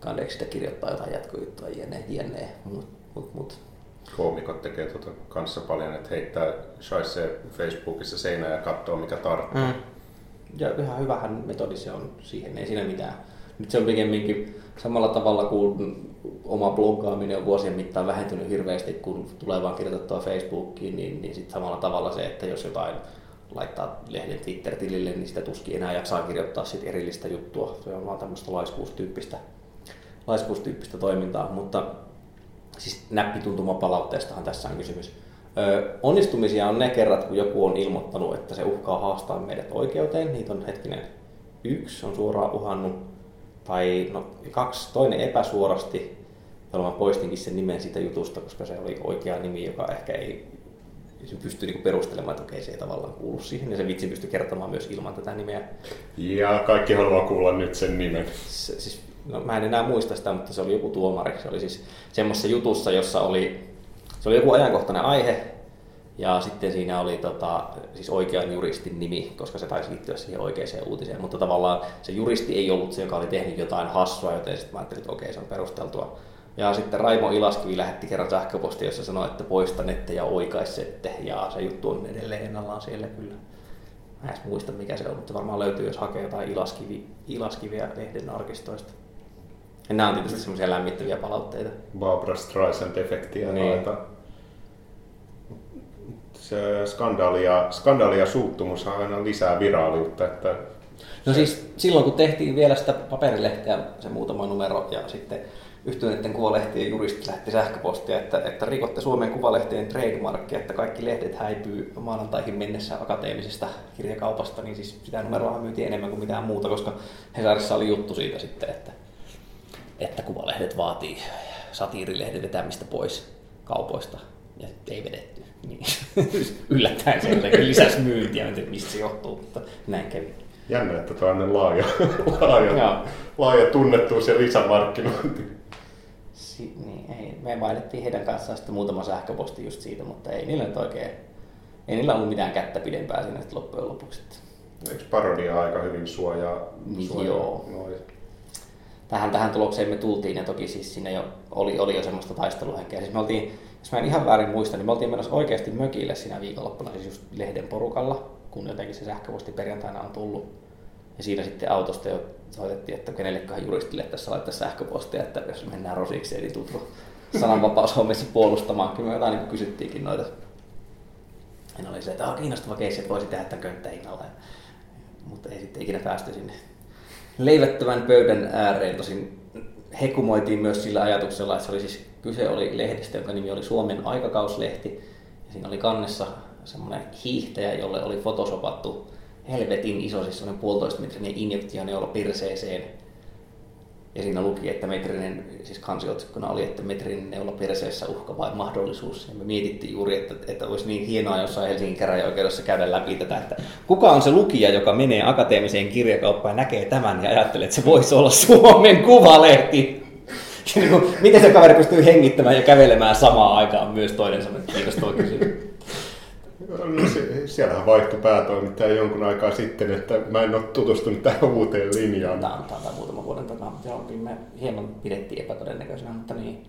kandeeko sitä kirjoittaa jotain jatkojuttua, jne, jne, mut, mut, mut. Koomikot tekee tuota kanssa paljon, että heittää shaisse Facebookissa seinään ja katsoo mikä tarttuu. Mm. Ja ihan hyvähän metodi se on siihen, ei siinä mitään. Nyt se on pikemminkin samalla tavalla kuin oma bloggaaminen on vuosien mittaan vähentynyt hirveästi, kun tulee vaan kirjoitettua Facebookiin, niin, niin sitten samalla tavalla se, että jos jotain laittaa lehden Twitter-tilille, niin sitä tuskin enää jaksaa kirjoittaa sit erillistä juttua. Se on vaan tämmöistä laiskuustyyppistä, laiskuustyyppistä toimintaa, mutta siis näppituntumapalautteestahan tässä on kysymys. Ö, onnistumisia on ne kerrat, kun joku on ilmoittanut, että se uhkaa haastaa meidät oikeuteen. Niitä on hetkinen yksi on suoraan uhannut, tai no, kaksi, toinen epäsuorasti, jolloin mä poistinkin sen nimen siitä jutusta, koska se oli oikea nimi, joka ehkä ei se pystyy niinku perustelemaan, että okei, se ei tavallaan kuulu siihen, ja se vitsi pystyy kertomaan myös ilman tätä nimeä. Ja kaikki haluaa kuulla nyt sen nimen. Se, siis, no, mä en enää muista sitä, mutta se oli joku tuomari. Se oli siis semmoisessa jutussa, jossa oli, se oli joku ajankohtainen aihe, ja sitten siinä oli tota, siis oikean juristin nimi, koska se taisi liittyä siihen oikeaan uutiseen. Mutta tavallaan se juristi ei ollut se, joka oli tehnyt jotain hassua, joten sitten mä ajattelin, että okei, se on perusteltua. Ja sitten Raimo Ilaskivi lähetti kerran sähköposti, jossa sanoi, että poistanette ja oikaisette. Ja se juttu on edelleen ennallaan siellä kyllä. Mä en muista mikä se on, mutta varmaan löytyy, jos hakee jotain Ilaskivi, Ilaskiviä lehden arkistoista. Ja nämä on tietysti semmoisia lämmittäviä palautteita. Barbara Streisand-efektiä Niin. laita. Se skandaali ja, skandaali ja suuttumus aina lisää viraaliutta, että No siis silloin kun tehtiin vielä sitä paperilehteä, se muutama numero ja sitten yhtyneiden kuvalehtien juristit lähti sähköpostia, että, että rikotte Suomen kuvalehtien trademarkia, että kaikki lehdet häipyy maanantaihin mennessä akateemisesta kirjakaupasta, niin siis sitä numeroa myytiin enemmän kuin mitään muuta, koska Hesarissa oli juttu siitä sitten, että, että kuvalehdet vaatii satiirilehden vetämistä pois kaupoista ja ei vedetty. Niin. [LAUGHS] Yllättäen se lisäsi myyntiä, en tiedä mistä se johtuu, mutta näin kävi. Jännä, että tuo laaja, [LAUGHS] laaja, laaja tunnettuus ja lisämarkkinointi. Si- niin, ei. Me vaihdettiin heidän kanssaan sitten muutama sähköposti just siitä, mutta ei niillä nyt oikein, ei niillä ollut mitään kättä pidempää sinne loppujen lopuksi. Eikö parodia aika hyvin suojaa? Niin, suojaa joo. Noin. Tähän, tähän tulokseen me tultiin ja toki siis siinä jo oli, oli jo semmoista taisteluhenkeä. Siis me oltiin, jos mä en ihan väärin muista, niin me oltiin menossa oikeasti mökille siinä viikonloppuna, siis just lehden porukalla, kun jotenkin se sähköposti perjantaina on tullut. Ja siinä sitten autosta jo soitettiin, että kenelleköhän juristille tässä laittaa sähköpostia, että jos mennään rosiksi, eli tutru sananvapaushommissa puolustamaan. Kyllä me jotain niin kysyttiinkin noita. Ja oli se, että on kiinnostava keissi, että voisi tehdä tämän könttähinnalla. Mutta ei sitten ikinä päästy sinne leivättävän pöydän ääreen. Tosin hekumoitiin myös sillä ajatuksella, että se oli siis, kyse oli lehdestä, jonka nimi oli Suomen aikakauslehti. Ja siinä oli kannessa semmoinen hiihtäjä, jolle oli fotosopattu helvetin iso, siis semmoinen puolitoista metrinen injektioneula pirseeseen. Ja siinä luki, että metrinen, siis kansiotsikkona oli, että metrinen neula perseessä uhka vai mahdollisuus. Ja me mietittiin juuri, että, että olisi niin hienoa jossain Helsingin käräjäoikeudessa käydä läpi tätä, että kuka on se lukija, joka menee akateemiseen kirjakauppaan ja näkee tämän ja ajattelee, että se voisi olla Suomen kuvalehti. [LAUGHS] Niin miten se kaveri pystyy hengittämään ja kävelemään samaan aikaan myös toinen sanoi, kiitos tuo kysymys. No, se, siellähän vaihtui päätoimittaja jonkun aikaa sitten, että mä en ole tutustunut tähän uuteen linjaan. Tämä on, tämä on joo, me hieman pidettiin epätodennäköisenä, mutta niin.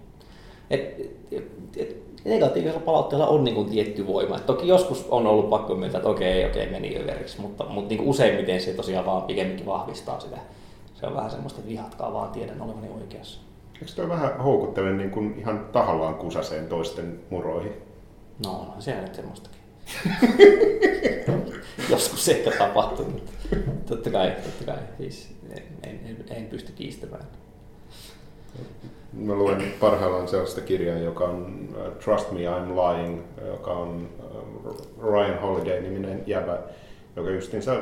Et, et, et, negatiivisella palautteella on niin tietty voima. Et toki joskus on ollut pakko myöntää, että okei, okei, meni överiksi, mutta, mutta niin useimmiten se tosiaan vaan pikemminkin vahvistaa sitä. Se on vähän semmoista, että vihatkaa vaan tiedän olevani oikeassa. Eikö toi vähän houkuttele niin kuin ihan tahallaan kusaseen toisten muroihin? No onhan siellä nyt semmoistakin. [LAUGHS] Joskus ehkä tapahtunut. Totta kai, totta kai. Siis en, en, en pysty kiistämään. Mä luen parhaillaan sellaista kirjaa, joka on uh, Trust Me, I'm Lying, joka on uh, Ryan Holiday-niminen jäbä, joka justiinsa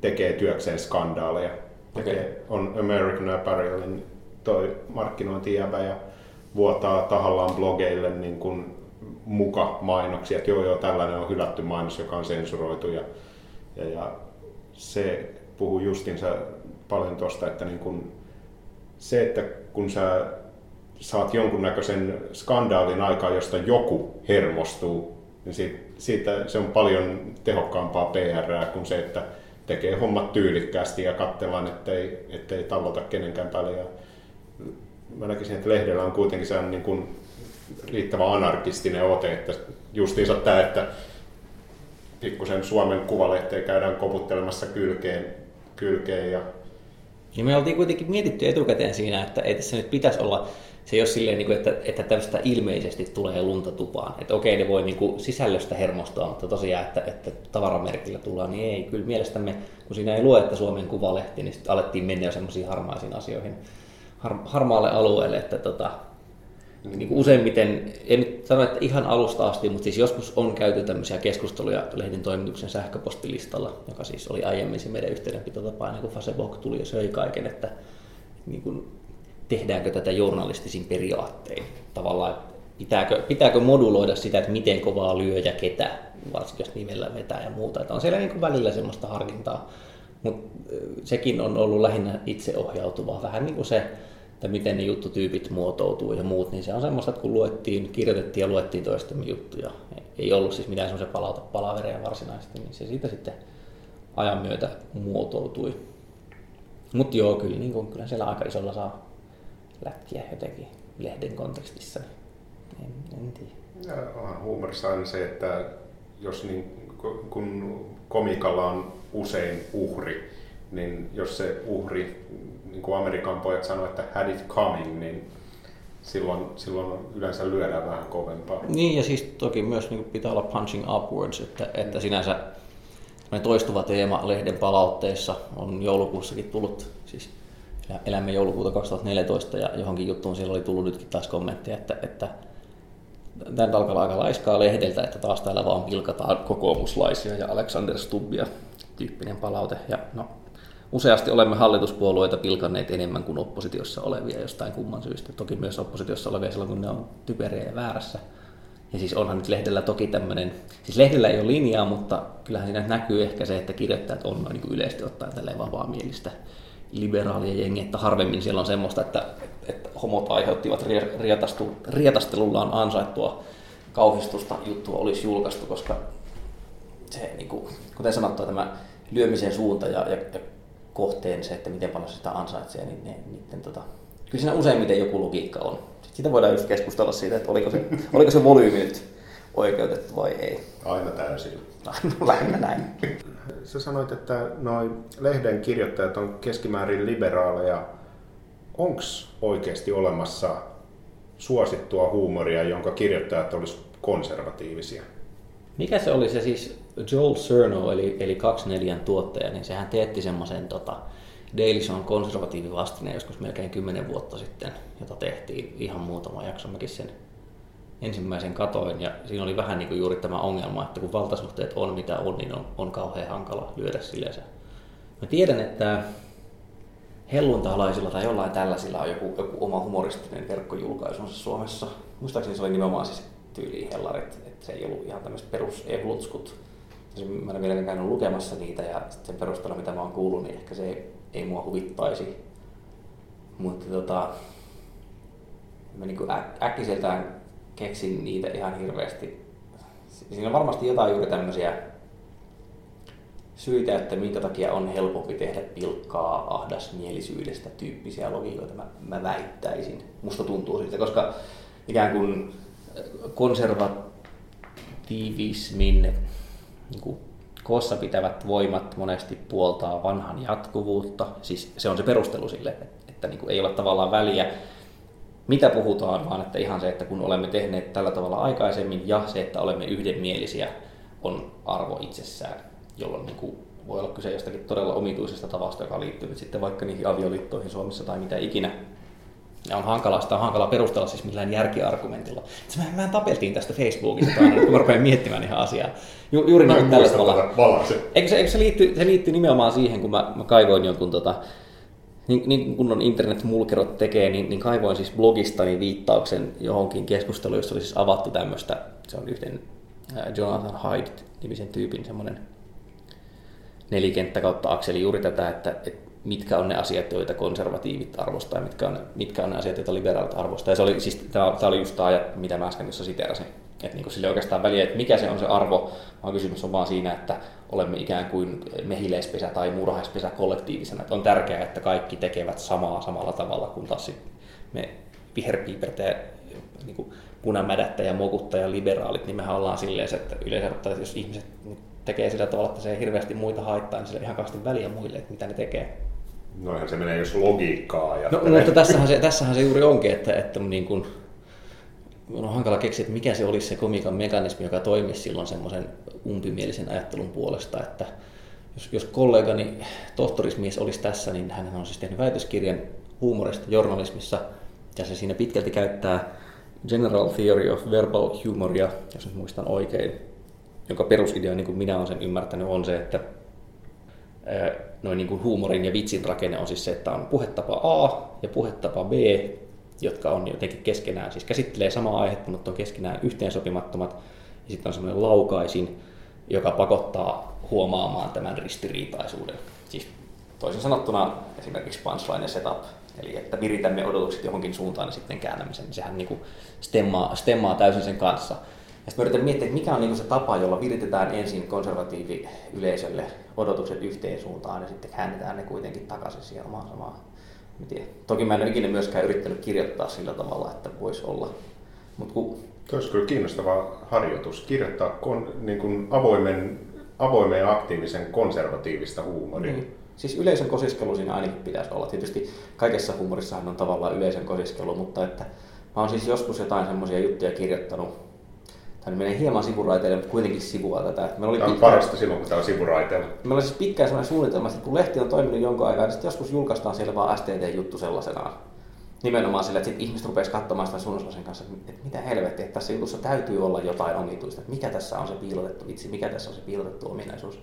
tekee työkseen skandaaleja. Tekee, okay. on American Apparelin toi markkinointijäbä ja vuotaa tahallaan blogeille niin kuin muka mainoksia, että joo joo tällainen on hylätty mainos, joka on sensuroitu ja, ja, ja se puhuu justinsa paljon tuosta, että niin kun se, että kun sä saat jonkunnäköisen skandaalin aikaa, josta joku hermostuu, niin siitä, siitä se on paljon tehokkaampaa PR kuin se, että tekee hommat tyylikkäästi ja katsellaan, ettei, ettei tallota kenenkään päälle. Ja mä näkisin, että lehdellä on kuitenkin sellainen niin kuin riittävän anarkistinen ote, että justiinsa tämä, että pikkusen Suomen kuvalehteen käydään koputtelemassa kylkeen, kylkeen ja niin me oltiin kuitenkin mietitty etukäteen siinä, että ei tässä nyt pitäisi olla, se ole silleen, niin että, että tästä ilmeisesti tulee lunta tupaan. Että okei, ne voi niin sisällöstä hermostua, mutta tosiaan, että, että tavaramerkillä tullaan, niin ei. Kyllä mielestämme, kun siinä ei lue, että Suomen kuvalehti, niin sitten alettiin mennä jo semmoisiin harmaisiin asioihin, har, harmaalle alueelle, että tota, niin kuin useimmiten, en nyt sano, että ihan alusta asti, mutta siis joskus on käyty tämmöisiä keskusteluja lehden toimituksen sähköpostilistalla, joka siis oli aiemmin se meidän yhteydenpitotapa, ennen kuin Facebook tuli ja söi kaiken, että niin kuin, tehdäänkö tätä journalistisin periaattein. Tavallaan, pitääkö, pitääkö moduloida sitä, että miten kovaa lyö ja ketä, varsinkin jos nimellä vetää ja muuta. Että on siellä niin kuin välillä semmoista harkintaa, mutta sekin on ollut lähinnä itseohjautuvaa, vähän niin kuin se, että miten ne juttutyypit muotoutuu ja muut, niin se on semmoista, että kun luettiin, kirjoitettiin ja luettiin toistemme juttuja, ei ollut siis mitään semmoisia palautepalavereja varsinaisesti, niin se siitä sitten ajan myötä muotoutui. Mutta joo, kyllä, niin kun, kyllä siellä aika isolla saa lätkiä jotenkin lehden kontekstissa. Niin en, en tiedä. Onhan huumorissa aina se, että jos niin, kun komikalla on usein uhri, niin jos se uhri niin kuin Amerikan pojat sanoivat, että had it coming, niin silloin, silloin yleensä lyödään vähän kovempaa. Niin, ja siis toki myös niin pitää olla punching upwards, että, että sinänsä toistuva teema lehden palautteissa on joulukuussakin tullut, siis elämme joulukuuta 2014 ja johonkin juttuun siellä oli tullut nytkin taas kommentteja, että, että tämä alkaa aika laiskaa lehdeltä, että taas täällä vaan pilkataan kokoomuslaisia ja Alexander Stubbia tyyppinen palaute. Ja no, useasti olemme hallituspuolueita pilkanneet enemmän kuin oppositiossa olevia jostain kumman syystä. Toki myös oppositiossa olevia silloin, kun ne on typeriä ja väärässä. Ja siis onhan nyt lehdellä toki tämmöinen, siis lehdellä ei ole linjaa, mutta kyllähän siinä näkyy ehkä se, että kirjoittajat on noin niin yleisesti ottaen tälleen vapaamielistä liberaalia jengiä, että harvemmin siellä on semmoista, että, että homot aiheuttivat rietastu, rietastelullaan ansaittua kauhistusta juttua olisi julkaistu, koska se, niin kuin, kuten sanottu, tämä lyömisen suunta ja, ja, ja kohteen se, että miten paljon sitä ansaitsee, niin ne, niiden, tota, kyllä siinä useimmiten joku logiikka on. Sitten siitä voidaan just keskustella siitä, että oliko se, [LAUGHS] oliko se volyymi nyt oikeutettu vai ei. Aina täysin. [LAUGHS] No, lähinnä näin. Sä sanoit, että noin lehden kirjoittajat on keskimäärin liberaaleja. Onko oikeasti olemassa suosittua huumoria, jonka kirjoittajat olisivat konservatiivisia? Mikä se oli se siis Joel Cerno, eli, eli 24 tuottaja, niin sehän teetti semmoisen tota, Daily Show konservatiivivastineen joskus melkein 10 vuotta sitten, jota tehtiin ihan muutama jakso. Mäkin sen ensimmäisen katoin ja siinä oli vähän niin kuin juuri tämä ongelma, että kun valtasuhteet on mitä on, niin on, on kauhean hankala lyödä silleen. Mä tiedän, että helluntalaisilla tai jollain tällaisilla on joku, joku oma humoristinen verkkojulkaisunsa Suomessa. Muistaakseni se oli nimenomaan siis tyyliin hellarit, että se ei ollut ihan tämmöiset perus. Mä en ole vieläkään käynyt lukemassa niitä ja sen perusteella mitä mä oon kuullut, niin ehkä se ei, ei mua huvittaisi. Mutta tota, mä niin äk- äkkiseltään keksin niitä ihan hirveästi. Siinä on varmasti jotain juuri tämmöisiä syitä, että minkä takia on helpompi tehdä pilkkaa ahdasmielisyydestä tyyppisiä logiikoita, mä, mä väittäisin. Musta tuntuu siitä, koska ikään kuin konservatiivismin niin kuin koossa pitävät voimat monesti puoltaa vanhan jatkuvuutta. Siis se on se perustelu sille, että, niin kuin ei ole tavallaan väliä, mitä puhutaan, vaan että ihan se, että kun olemme tehneet tällä tavalla aikaisemmin ja se, että olemme yhdenmielisiä, on arvo itsessään, jolloin niin kuin voi olla kyse jostakin todella omituisesta tavasta, joka liittyy sitten vaikka niihin avioliittoihin Suomessa tai mitä ikinä. Ja on hankala, sitä on hankala perustella siis millään järkiargumentilla. Me vähän tapeltiin tästä Facebookista, kun mä rupean miettimään ihan asiaa. Ju, juuri niin kuin tällä tavalla. Eikö se, eikö se, liitty, se liittyy nimenomaan siihen, kun mä, mä kaivoin jonkun tota, niin, niin kun on internet-mulkerot tekee, niin, niin kaivoin siis blogistani viittauksen johonkin keskusteluun, jossa oli siis avattu tämmöistä, se on yhden Jonathan Hyde-nimisen tyypin semmoinen nelikenttä kautta akseli juuri tätä, että, että mitkä on ne asiat, joita konservatiivit arvostaa ja mitkä on, mitkä on ne asiat, joita liberaalit arvostaa. Ja se oli, siis, tämä, tämä oli just tämä, mitä mä äsken tuossa siterasin. Että niin sille oikeastaan väliä, että mikä se on se arvo, vaan kysymys on vaan siinä, että olemme ikään kuin mehileispesä tai murhaispesä kollektiivisena. Että on tärkeää, että kaikki tekevät samaa samalla tavalla, kun taas me viherpiipertä ja niin kuin punamädättä ja mokutta ja liberaalit, niin mehän ollaan silleen, että yleensä että jos ihmiset tekee sillä tavalla, että se ei hirveästi muita haittaa, niin sillä ei ihan kauheasti väliä muille, että mitä ne tekee. Noihän se menee jos logiikkaa. No, mutta tässähän se, tässähän se juuri onkin, että, että niin kuin, on hankala keksiä, että mikä se olisi se komikan mekanismi, joka toimisi silloin semmoisen umpimielisen ajattelun puolesta, että jos, jos kollegani tohtorismies olisi tässä, niin hän on siis tehnyt väitöskirjan huumorista journalismissa, ja se siinä pitkälti käyttää General Theory of Verbal Humoria, jos nyt muistan oikein, jonka perusidea, niin kuin minä olen sen ymmärtänyt, on se, että noin niin kuin huumorin ja vitsin rakenne on siis se, että on puhetapa A ja puhetapa B, jotka on jotenkin keskenään, siis käsittelee samaa aihetta, mutta on keskenään yhteensopimattomat. Ja sitten on semmoinen laukaisin, joka pakottaa huomaamaan tämän ristiriitaisuuden. Siis toisin sanottuna esimerkiksi punchline setup, eli että viritämme odotukset johonkin suuntaan ja sitten käännämme sen, niin sehän niin kuin stemmaa, stemmaa täysin sen kanssa. Sitten yritän miettiä, että mikä on niin se tapa, jolla viritetään ensin konservatiivi yleisölle odotukset yhteen suuntaan ja sitten käännetään ne kuitenkin takaisin siihen omaan samaan. Toki mä en ole ikinä myöskään yrittänyt kirjoittaa sillä tavalla, että voisi olla. Mut kun... Tuo olisi kyllä kiinnostava harjoitus, kirjoittaa kon, niin kuin avoimen, avoimen ja aktiivisen konservatiivista huumoria. Niin. Siis yleisön kosiskelu siinä ainakin pitäisi olla. Tietysti kaikessa huumorissahan on tavallaan yleisön kosiskelu, mutta että mä oon siis joskus jotain semmoisia juttuja kirjoittanut Tämä menee hieman sivuraiteille, mutta kuitenkin sivua tätä. Meillä oli tämä on pitkä... parasta silloin, kun tämä on sivuraiteilla. Meillä oli siis pitkään sellainen suunnitelma, että kun lehti on toiminut jonkun aikaa, niin joskus julkaistaan siellä vaan STT-juttu sellaisenaan. Nimenomaan sillä, että ihmiset rupeaisi katsomaan sitä sunnuslaisen kanssa, että mitä helvettiä, että tässä jutussa täytyy olla jotain omituista, että mikä tässä on se piilotettu vitsi, mikä tässä on se piilotettu ominaisuus,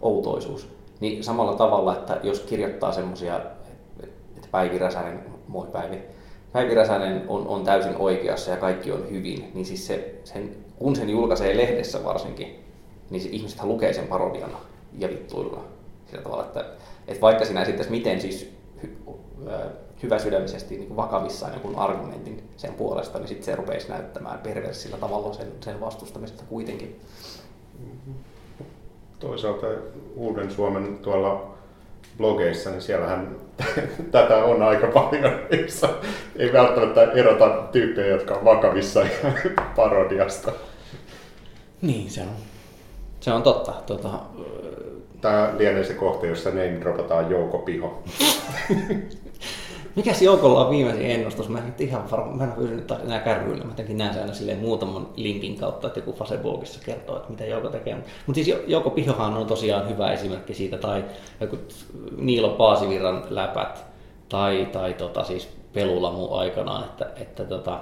outoisuus. Niin samalla tavalla, että jos kirjoittaa semmoisia, että Päivi Räsänen, moi Päivi, Päivi Räsänen on, on täysin oikeassa ja kaikki on hyvin, niin siis se, sen, kun sen julkaisee lehdessä varsinkin, niin se ihmiset lukee sen parodiana ja vittuiluna. Sillä tavalla, että, että vaikka sinä esittäisi miten siis hy, hyvä sydämisesti niin vakavissaan jonkun argumentin sen puolesta, niin sitten se rupeisi näyttämään perversillä tavalla sen, sen vastustamista kuitenkin. Toisaalta Uuden Suomen tuolla blogeissa, niin siellähän [LAUGHS] tätä on aika paljon. Ei välttämättä erota tyyppejä, jotka on vakavissa ja [LAUGHS] parodiasta. Niin, se on, se on totta. Tota... Tämä lienee se kohta, jossa name dropataan Jouko Piho. [LAUGHS] Mikäs joukolla on viimeisin ennustus? Mä en nyt ihan varma, mä en pysynyt taas enää kärryillä. Mä jotenkin näen sen aina silleen muutaman linkin kautta, että joku Facebookissa kertoo, että mitä Jouko tekee. Mutta siis Jouko Pihohan on tosiaan hyvä esimerkki siitä, tai joku Niilo Paasivirran läpät, tai, tai tota, siis Pelulamu aikanaan, että, että tota,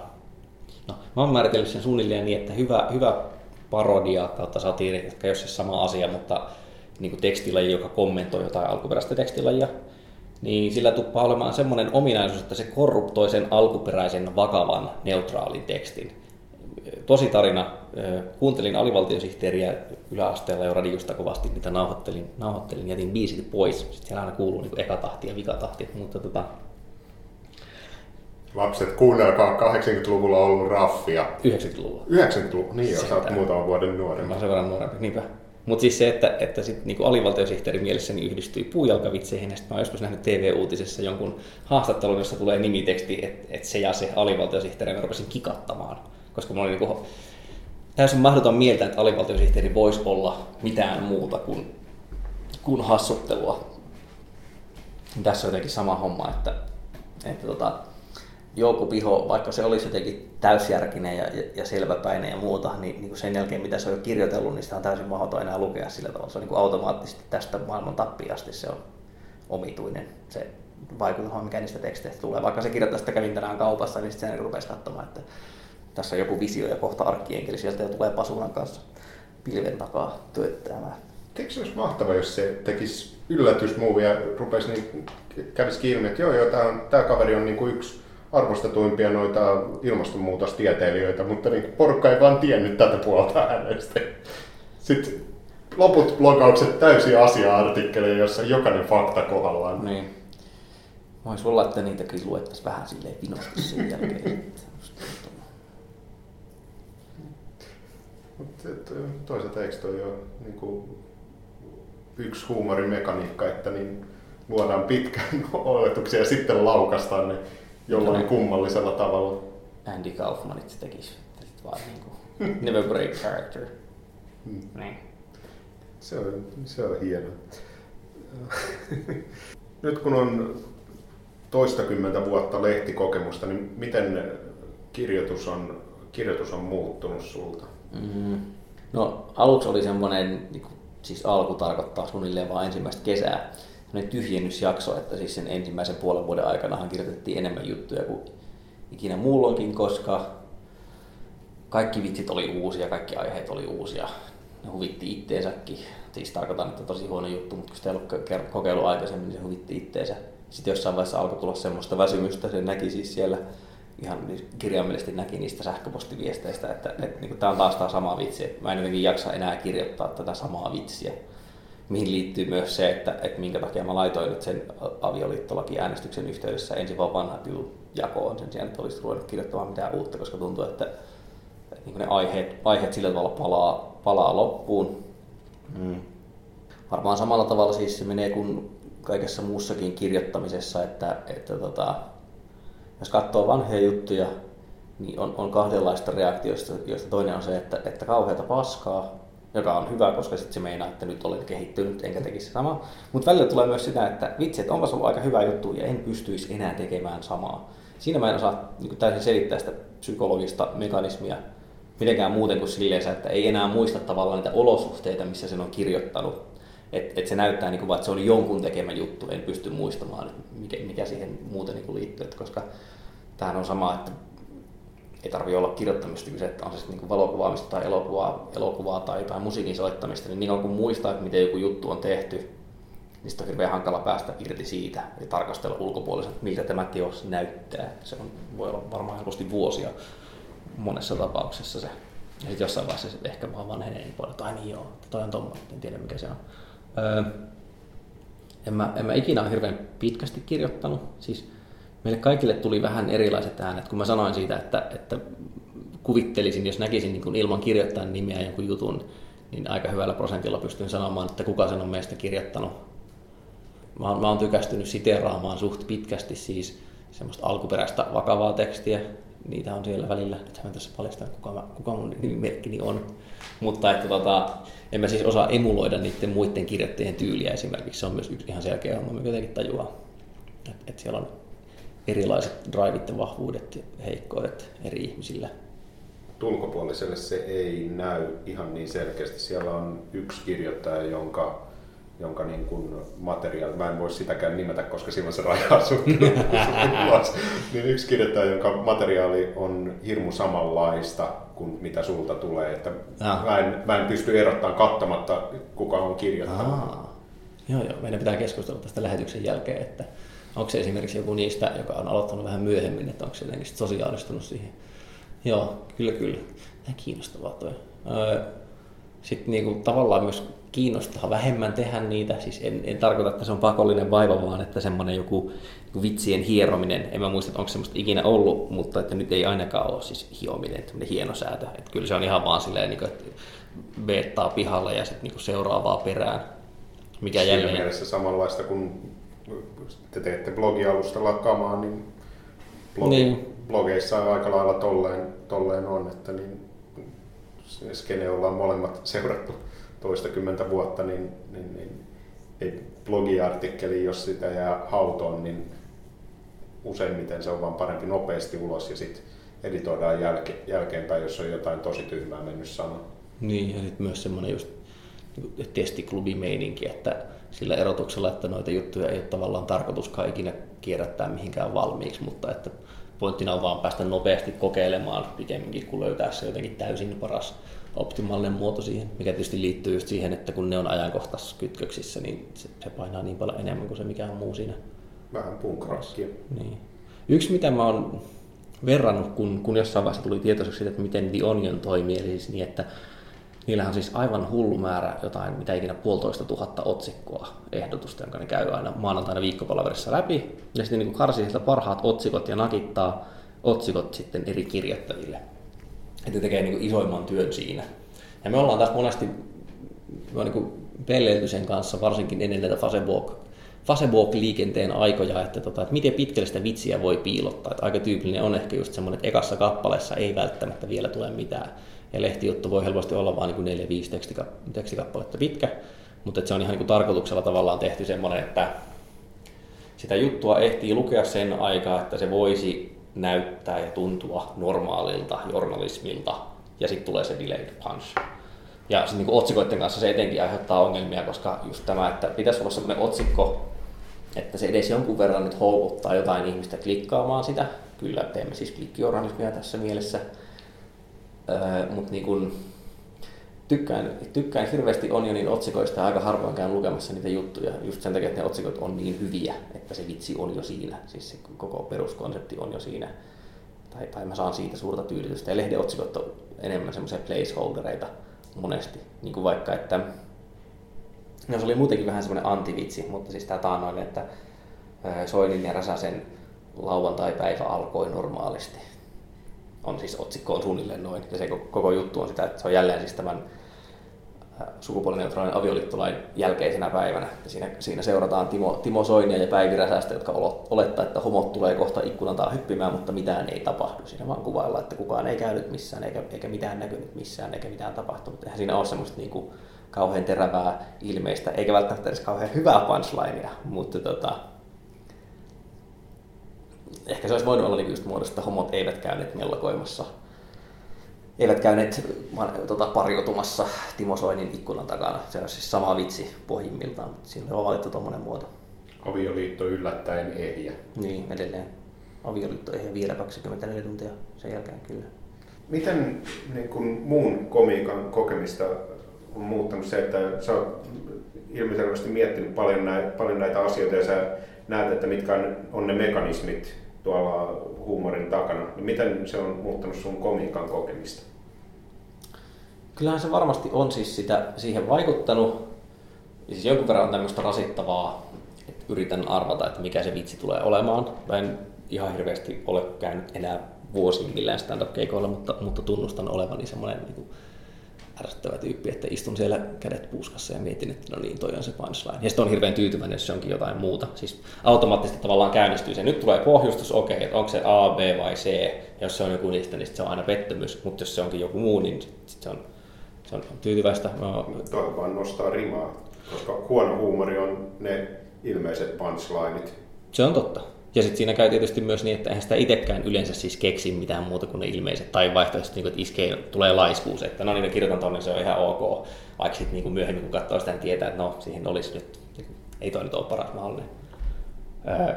no, mä oon määritellyt sen suunnilleen niin, että hyvä, hyvä parodia kautta satiiri, jotka ei ole se sama asia, mutta niin tekstilaji, joka kommentoi jotain alkuperäistä tekstilajia, niin sillä tuppaa olemaan semmoinen ominaisuus, että se korruptoi sen alkuperäisen vakavan neutraalin tekstin. Tosi tarina. Kuuntelin alivaltiosihteeriä yläasteella jo radiosta kovasti, mitä nauhoittelin, nauhoittelin jätin biisit pois. Sitten siellä aina kuuluu niin ekatahti ja vikatahti, mutta tota, Lapset, kuunnelkaa 80-luvulla ollut raffia. 90-luvulla. 90-luvulla, niin jo, sä oot muutaman vuoden nuorempi. Mä oon sen verran nuorempi, niinpä. Mutta siis se, että, että sit niinku alivaltiosihteerin mielessäni yhdistyi puujalkavitseihin, ja sitten mä oon joskus nähnyt TV-uutisessa jonkun haastattelun, jossa tulee nimiteksti, että, että se ja se alivaltiosihteeri, mä rupesin kikattamaan, koska mulla oli niinku täysin mahdoton mieltä, että alivaltiosihteeri voisi olla mitään muuta kuin, kuin hassuttelua. Tässä on jotenkin sama homma, että, että tota, Jouko Piho, vaikka se olisi jotenkin täysjärkinen ja, ja, ja selväpäinen ja muuta, niin, niin kuin sen jälkeen mitä se on jo kirjoitellut, niin sitä on täysin mahdoton enää lukea sillä tavalla. Se on niin kuin automaattisesti tästä maailman tappiin asti se on omituinen se vaikutelma, mikä niistä teksteistä tulee. Vaikka se kirjoittaa sitä kävin tänään kaupassa, niin sitten se rupesi katsomaan, että tässä on joku visio ja kohta arkkienkeli sieltä ja tulee pasunan kanssa pilven takaa työttämään. Eikö se olisi mahtava, jos se tekisi yllätysmuuvia ja rupesi niin, kävisi kiinni, että joo, joo, tämä, tämä kaveri on niin kuin yksi arvostetuimpia noita ilmastonmuutostieteilijöitä, mutta niin porukka ei vaan tiennyt tätä puolta hänestä. Sitten loput blogaukset täysin asia-artikkeleja, jossa jokainen fakta kohdallaan. Niin. Voisi olla, että niitäkin luettaisiin vähän silleen vinosti sen jälkeen. toisaalta eikö toi ole niin kuin yksi huumorimekaniikka, että niin luodaan pitkän [LAUGHS] oletuksia ja sitten laukastaan ne jollain no, kummallisella tavalla. Andy Kaufmanit tekisi vaan niin kuin, [LAUGHS] never break character. Hmm. Niin. Se on, se on hieno. [LAUGHS] Nyt kun on toistakymmentä vuotta lehtikokemusta, niin miten kirjoitus on, kirjoitus on muuttunut sulta? Mm. No aluksi oli semmoinen, niin kuin, siis alku tarkoittaa suunnilleen vain ensimmäistä kesää, tyhjennysjakso, että siis sen ensimmäisen puolen vuoden aikana kirjoitettiin enemmän juttuja kuin ikinä muulloinkin, koska kaikki vitsit oli uusia, kaikki aiheet oli uusia. Ne huvitti itteensäkin. Siis tarkoitan, että tosi huono juttu, mutta kun sitä ei ollut kokeilu aikaisemmin, niin se huvitti itteensä. Sitten jossain vaiheessa alkoi tulla semmoista väsymystä, se näki siis siellä ihan kirjaimellisesti näki niistä sähköpostiviesteistä, että, että, että niin tämä on taas tämä sama vitsi, että mä en jotenkin jaksa enää kirjoittaa tätä samaa vitsiä mihin liittyy myös se, että, että minkä takia mä laitoin nyt sen avioliittolaki äänestyksen yhteydessä ensin vaan vanhat jutut jakoon sen sijaan, että olisi ruvennut kirjoittamaan mitään uutta, koska tuntuu, että, että niin ne aiheet, aiheet sillä tavalla palaa, palaa loppuun. Mm. Varmaan samalla tavalla siis se menee kuin kaikessa muussakin kirjoittamisessa, että, että tota, jos katsoo vanhoja juttuja, niin on, on kahdenlaista reaktioista, joista toinen on se, että, että kauheata paskaa, joka on hyvä, koska sitten se meinaa, että nyt olen kehittynyt enkä tekisi samaa. Mutta välillä tulee myös sitä, että vitsi, että onpas ollut aika hyvä juttu ja en pystyisi enää tekemään samaa. Siinä mä en osaa niin täysin selittää sitä psykologista mekanismia, mitenkään muuten kuin silleen, että ei enää muista tavallaan niitä olosuhteita, missä sen on kirjoittanut. Että et se näyttää, niin kuin, että se oli jonkun tekemä juttu, en pysty muistamaan, mikä, mikä siihen muuten niin liittyy. Et koska tämähän on sama, että ei tarvitse olla kirjoittamista kyse, että on se sitten niin valokuvaamista tai elokuvaa, elokuvaa tai, tai musiikin soittamista, niin niin kun muistaa, että miten joku juttu on tehty, niin sitten on hirveän hankala päästä irti siitä ja tarkastella ulkopuolisesti, miltä tämä teos näyttää. Se on, voi olla varmaan helposti vuosia monessa tapauksessa se. Ja sitten jossain vaiheessa se ehkä vaan vanhenee niin paljon, että ai niin joo, toi on tommoinen, en tiedä mikä se on. Öö, en, mä, en mä ikinä ole hirveän pitkästi kirjoittanut. Siis meille kaikille tuli vähän erilaiset äänet, kun mä sanoin siitä, että, että kuvittelisin, jos näkisin niin kuin ilman kirjoittajan nimeä jonkun jutun, niin aika hyvällä prosentilla pystyn sanomaan, että kuka sen on meistä kirjoittanut. Mä mä oon tykästynyt siteraamaan suht pitkästi siis semmoista alkuperäistä vakavaa tekstiä, niitä on siellä välillä. Nyt mä tässä paljastan, kuka, mä, kuka mun nimimerkkini on. Mutta että tota, en mä siis osaa emuloida niiden muiden kirjoittajien tyyliä esimerkiksi. Se on myös yksi ihan selkeä homma, mikä jotenkin tajuaa. Että et siellä on erilaiset drivit ja vahvuudet ja heikkoudet eri ihmisillä. Ulkopuoliselle se ei näy ihan niin selkeästi. Siellä on yksi kirjoittaja, jonka jonka niin kuin materiaali, mä en voi sitäkään nimetä, koska silloin se rajaa sut [LAUGHS] niin yksi kirjoittaja, jonka materiaali on hirmu samanlaista kuin mitä sulta tulee, että mä en, mä en pysty erottamaan kattamatta, kuka on kirjoittanut. Aa. Joo, joo, meidän pitää keskustella tästä lähetyksen jälkeen, että onko se esimerkiksi joku niistä, joka on aloittanut vähän myöhemmin, että onko se jotenkin sosiaalistunut siihen. Joo, kyllä, kyllä. Tämä kiinnostavaa toi. Sitten niinku, tavallaan myös kiinnostaa vähemmän tehdä niitä. Siis en, en tarkoita, että se on pakollinen vaiva, vaan että semmoinen joku, joku vitsien hierominen. En mä muista, että onko semmoista ikinä ollut, mutta että nyt ei ainakaan ole siis hiominen, semmoinen hieno säätö. Että kyllä se on ihan vaan silleen, niin kuin, että beettaa pihalla ja sitten niin seuraavaa perään. Mikä Siinä jälleen... mielessä samanlaista kuin te teette blogialustalla kamaa, niin, blogi, niin. blogeissa aika lailla tolleen, tolleen on, että niin skene ollaan molemmat seurattu toistakymmentä vuotta, niin, niin, niin ei blogiartikkeli, jos sitä jää hautoon, niin useimmiten se on vaan parempi nopeasti ulos ja sitten editoidaan jälke, jälkeenpäin, jos on jotain tosi tyhmää mennyt sanoa. Niin, ja sitten myös semmoinen just testiklubimeininki, että sillä erotuksella, että noita juttuja ei ole tavallaan tarkoituskaan ikinä kierrättää mihinkään valmiiksi, mutta että pointtina on vaan päästä nopeasti kokeilemaan pikemminkin, kuin löytää se jotenkin täysin paras optimaalinen muoto siihen, mikä tietysti liittyy just siihen, että kun ne on ajankohtaisessa kytköksissä, niin se, se painaa niin paljon enemmän kuin se mikään muu siinä. Vähän punkraskia. Niin. Yksi, mitä mä oon verrannut, kun, kun jossain vaiheessa tuli tietoiseksi siitä, että miten The Onion toimii, eli siis niin, että niillähän on siis aivan hullu määrä jotain, mitä ikinä puolitoista tuhatta otsikkoa ehdotusta, jonka ne käy aina maanantaina viikkopalaverissa läpi. Ja sitten niin karsii sieltä parhaat otsikot ja nakittaa otsikot sitten eri kirjoittajille että tekee niin isoimman työn siinä. Ja me ollaan taas monesti niin sen kanssa, varsinkin ennen näitä Facebook, Facebook-liikenteen aikoja, että, tota, että miten pitkälle sitä vitsiä voi piilottaa. Että aika tyypillinen on ehkä just semmoinen, että ekassa kappaleessa ei välttämättä vielä tule mitään. Ja lehtijuttu voi helposti olla vain niin 4-5 tekstikappaletta pitkä, mutta se on ihan niin tarkoituksella tavallaan tehty semmoinen, että sitä juttua ehtii lukea sen aikaa, että se voisi näyttää ja tuntua normaalilta journalismilta, ja sitten tulee se delayed punch. Ja sitten niin otsikoiden kanssa se etenkin aiheuttaa ongelmia, koska just tämä, että pitäisi olla sellainen otsikko, että se edes jonkun verran nyt houkuttaa jotain ihmistä klikkaamaan sitä. Kyllä teemme siis klikkijournalismia tässä mielessä. Öö, Mutta niin kun, tykkään, tykkään hirveästi Onionin otsikoista ja aika harvoin käyn lukemassa niitä juttuja, just sen takia, että ne otsikot on niin hyviä, että se vitsi on jo siinä, siis se koko peruskonsepti on jo siinä, tai, tai mä saan siitä suurta tyydytystä. Ja lehden otsikot on enemmän semmoisia placeholdereita monesti, niin kuin vaikka, että no se oli muutenkin vähän semmoinen antivitsi, mutta siis tämä taannoinen, että Soinin ja Räsäsen lauantai-päivä alkoi normaalisti on siis otsikko on suunnilleen noin. Ja se koko juttu on sitä, että se on jälleen siis tämän äh, sukupuolineutraalin avioliittolain jälkeisenä päivänä. Ja siinä, siinä seurataan Timo, Timo Soinia ja Päivi Räsästä, jotka olettaa, että homot tulee kohta ikkunan taa hyppimään, mutta mitään ei tapahdu. Siinä vaan kuvailla, että kukaan ei käynyt missään, eikä, eikä mitään näkynyt missään, eikä mitään tapahtunut. Eihän siinä ole semmoista niin kuin kauhean terävää ilmeistä, eikä välttämättä edes kauhean hyvää punchlinea, mutta tota, ehkä se olisi voinut olla niin just muodosta, että homot eivät käyneet mellakoimassa. eivät käyneet tota, pariutumassa Timo Soinin ikkunan takana. Se on siis sama vitsi pohjimmiltaan, mutta siinä on valittu tuommoinen muoto. Avioliitto yllättäen ehjä. Niin, edelleen. Avioliitto ehjä vielä 24 tuntia sen jälkeen kyllä. Miten niin kuin muun komiikan kokemista on muuttanut se, että sä oot ilmiselvästi miettinyt paljon näitä, paljon näitä asioita ja sä näet, että mitkä on ne mekanismit tuolla huumorin takana. Niin miten se on muuttanut sun komiikan kokemista? Kyllähän se varmasti on siis sitä, siihen vaikuttanut. Ja siis jonkun verran on tämmöistä rasittavaa, että yritän arvata, että mikä se vitsi tulee olemaan. Mä en ihan hirveästi ole käynyt enää vuosiin millään stand-up-keikoilla, mutta, mutta tunnustan olevani semmoinen niin ärsyttävä tyyppi, että istun siellä kädet puuskassa ja mietin, että no niin, toi on se punchline. Ja sitten on hirveän tyytyväinen, jos se onkin jotain muuta. Siis automaattisesti tavallaan käynnistyy se. Nyt tulee pohjustus, okei, okay, että onko se A, B vai C. Ja jos se on joku niistä, niin se on aina pettymys. Mutta jos se onkin joku muu, niin sit se on, se on tyytyväistä. No. Toi vaan nostaa rimaa, koska huono huumori on ne ilmeiset punchlineit. Se on totta. Ja sitten siinä käy tietysti myös niin, että eihän sitä itsekään yleensä siis keksi mitään muuta kuin ne ilmeiset. Tai vaihtoehtoisesti, niin että iskee, tulee laiskuus, että no niin, kirjoitan tuonne, se on ihan ok. Vaikka sitten niin myöhemmin, kun katsoo sitä, niin tietää, että no, siihen olisi nyt, ei toi nyt ole paras mahdollinen. Öö,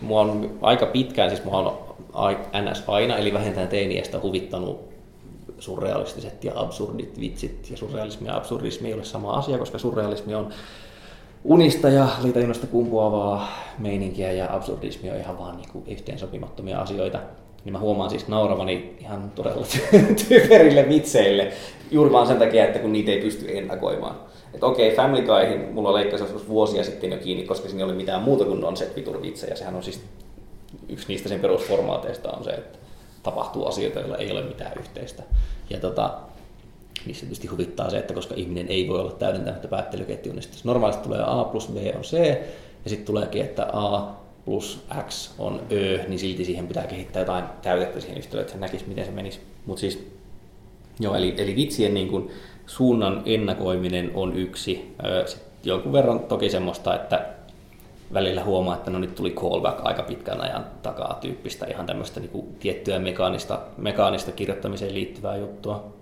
mua on aika pitkään, siis mua on ns. aina, eli vähintään teiniästä huvittanut surrealistiset ja absurdit vitsit. Ja surrealismi ja absurdismi ei ole sama asia, koska surrealismi on unista ja liitajunnasta kumpuavaa meininkiä ja absurdismia on ihan vaan niin yhteensopimattomia asioita. Niin mä huomaan siis nauravani ihan todella typerille vitseille, juuri vaan sen takia, että kun niitä ei pysty ennakoimaan. Että okei, Family Guyhin mulla leikkasi joskus vuosia sitten jo kiinni, koska siinä ei ole mitään muuta kuin non-set vitsejä. Sehän on siis yksi niistä sen perusformaateista on se, että tapahtuu asioita, joilla ei ole mitään yhteistä. Ja tota, missä tietysti huvittaa se, että koska ihminen ei voi olla täydentämättä päättelyketju, niin jos normaalisti tulee A plus B on C, ja sitten tuleekin, että A plus X on Ö, niin silti siihen pitää kehittää jotain täytettä siihen yhtälöön, että se näkisi, miten se menisi. Mutta siis, joo, eli, eli vitsien niin kuin suunnan ennakoiminen on yksi. Sitten jonkun verran toki semmoista, että välillä huomaa, että no nyt tuli callback aika pitkän ajan takaa tyyppistä ihan tämmöistä niin kuin tiettyä mekaanista, mekaanista kirjoittamiseen liittyvää juttua.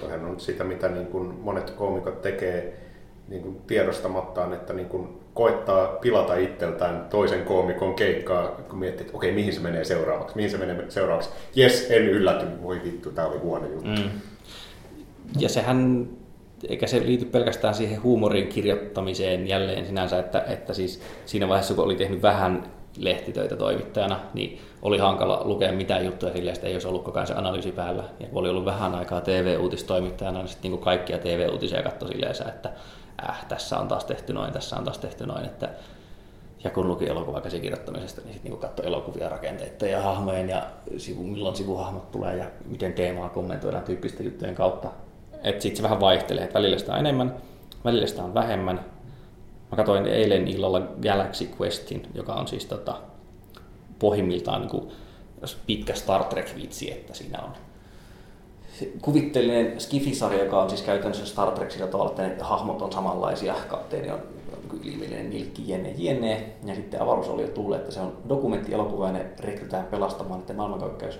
Toihan on sitä, mitä niin kuin monet koomikot tekee niin kuin tiedostamattaan, että niin kuin koettaa pilata itseltään toisen koomikon keikkaa, kun miettii, että okei, mihin se menee seuraavaksi, mihin se menee seuraavaksi. Jes, en ylläty, voi vittu, tämä oli huono juttu. Mm. Ja sehän, eikä se liity pelkästään siihen huumorin kirjoittamiseen jälleen sinänsä, että, että siis siinä vaiheessa, kun oli tehnyt vähän lehtitöitä toimittajana, niin oli hankala lukea mitään juttuja silleen, että ei olisi ollut koko ajan se analyysi päällä. Ja kun oli ollut vähän aikaa TV-uutistoimittajana, niin sitten niin kaikkia TV-uutisia katsoi silleen, että äh, tässä on taas tehty noin, tässä on taas tehty noin. Että ja kun luki elokuvaa käsikirjoittamisesta, niin sitten niin katsoi elokuvia rakenteita ja hahmojen ja sivu, milloin sivuhahmot tulee ja miten teemaa kommentoidaan tyyppisten juttujen kautta. Että sitten se vähän vaihtelee, että välillä sitä on enemmän, välillä sitä on vähemmän, Mä katsoin eilen illalla Galaxy Questin, joka on siis tota, pohjimmiltaan niin kuin, pitkä Star Trek-vitsi, että siinä on kuvitteellinen skifisarja, joka on siis käytännössä Star Trek sillä tavalla, että ne hahmot on samanlaisia. Kapteeni on ilmeinen nilkki jenne jenne, ja sitten avaruus oli jo tullut, että se on dokumenttielokuva ja ne rekrytään pelastamaan niiden maailmankaikkeus.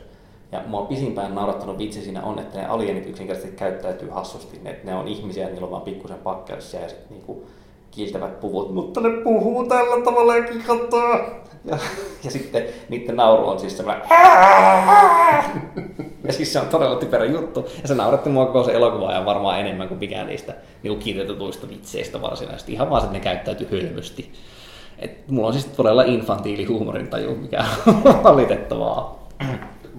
Ja mua pisimpään naurattanut vitsi siinä on, että ne alienit yksinkertaisesti käyttäytyy hassusti. Ne, ne on ihmisiä niillä on vaan pikkusen pakkeus ja sitten niinku, kiiltävät puvut, mutta ne puhuu tällä tavalla ja kikattaa. Ja, ja sitten niiden nauru on siis semmoinen Ja siis se on todella typerä juttu. Ja se nauratti mua koko se elokuva ja varmaan enemmän kuin mikään niistä niin kirjoitetuista vitseistä varsinaisesti. Ihan vaan, että ne käyttäytyy hölmösti. Et mulla on siis todella infantiili huumorintaju, mikä on valitettavaa.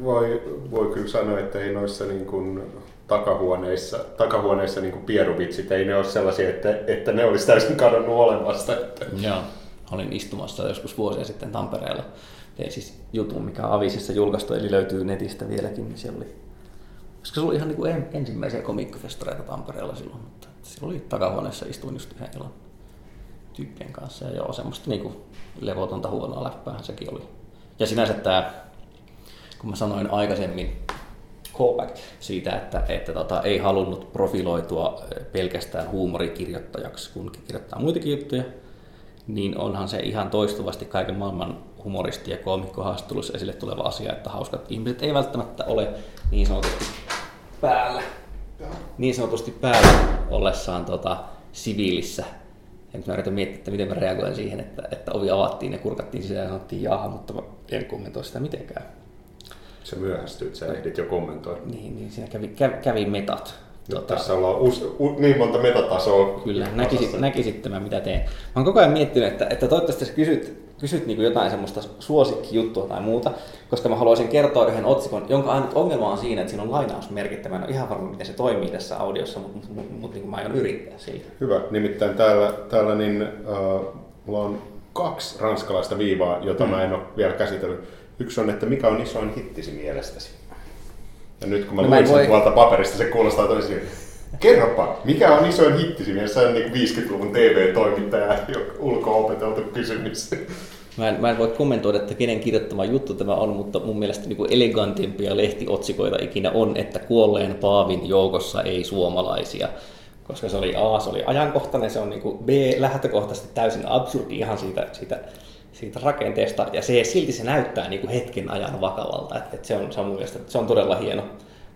Voi, voi kyllä sanoa, että ei noissa niin kuin takahuoneissa, takahuoneissa niin pieruvitsit, ei ne ole sellaisia, että, että ne olisi täysin kadonnut olemasta. Että. Joo, olin istumassa joskus vuosia sitten Tampereella. Tein siis jutun, mikä Avisissa julkaistu, eli löytyy netistä vieläkin, niin siellä oli koska se oli ihan niin kuin ensimmäisiä komiikkofestareita Tampereella silloin, mutta siellä oli takahuoneessa istuin just yhden ilon tyyppien kanssa ja joo, semmoista niin kuin levotonta huonoa läppäähän sekin oli. Ja sinänsä tämä, kun mä sanoin aikaisemmin, callback siitä, että, että tota, ei halunnut profiloitua pelkästään huumorikirjoittajaksi, kun kirjoittaa muitakin juttuja, niin onhan se ihan toistuvasti kaiken maailman humoristi- ja koomikkohaastattelussa esille tuleva asia, että hauskat ihmiset ei välttämättä ole niin sanotusti päällä, niin sanotusti päällä ollessaan tota, siviilissä. Ja nyt mä yritän miettiä, että miten mä reagoin siihen, että, että ovi avattiin ja kurkattiin sisään ja sanottiin jaha, mutta mä en kommentoi sitä mitenkään. Se myöhästyt, sä ehdit jo kommentoida. Niin, niin siinä kävi, kävi, kävi metat. Nyt tässä ollaan us, u, niin monta metatasoa. Kyllä, näkisit, näkisit tämän, mitä teen. Mä oon koko ajan miettinyt, että, että toivottavasti sä kysyt, kysyt niin jotain semmoista suosikkijuttua tai muuta, koska mä haluaisin kertoa yhden otsikon, jonka ainut ongelma on siinä, että siinä on lainausmerkittä. Mä en ole ihan varma, miten se toimii tässä audiossa, mutta, mutta, mutta niin mä aion yrittää siitä. Hyvä. Nimittäin täällä, täällä niin, uh, mulla on kaksi ranskalaista viivaa, jota mm. mä en ole vielä käsitellyt. Yksi on, että mikä on isoin hittisi mielestäsi? Ja nyt kun mä no luin sen voi... tuolta paperista, se kuulostaa toisin. Kerropa, mikä on isoin hittisi mielessä? Niin 50-luvun TV-toimittaja, ulko-opeteltu kysymys. Mä en, mä en voi kommentoida, että kenen kirjoittama juttu tämä on, mutta mun mielestä niin kuin elegantimpia lehtiotsikoita ikinä on, että kuolleen Paavin joukossa ei suomalaisia. Koska se oli A, se oli ajankohtainen, se on niin kuin B, lähtökohtaisesti täysin absurdi ihan siitä, siitä siitä rakenteesta, ja se, silti se näyttää niin kuin hetken ajan vakavalta, että, että se, on, se on mun mielestä se on todella hieno.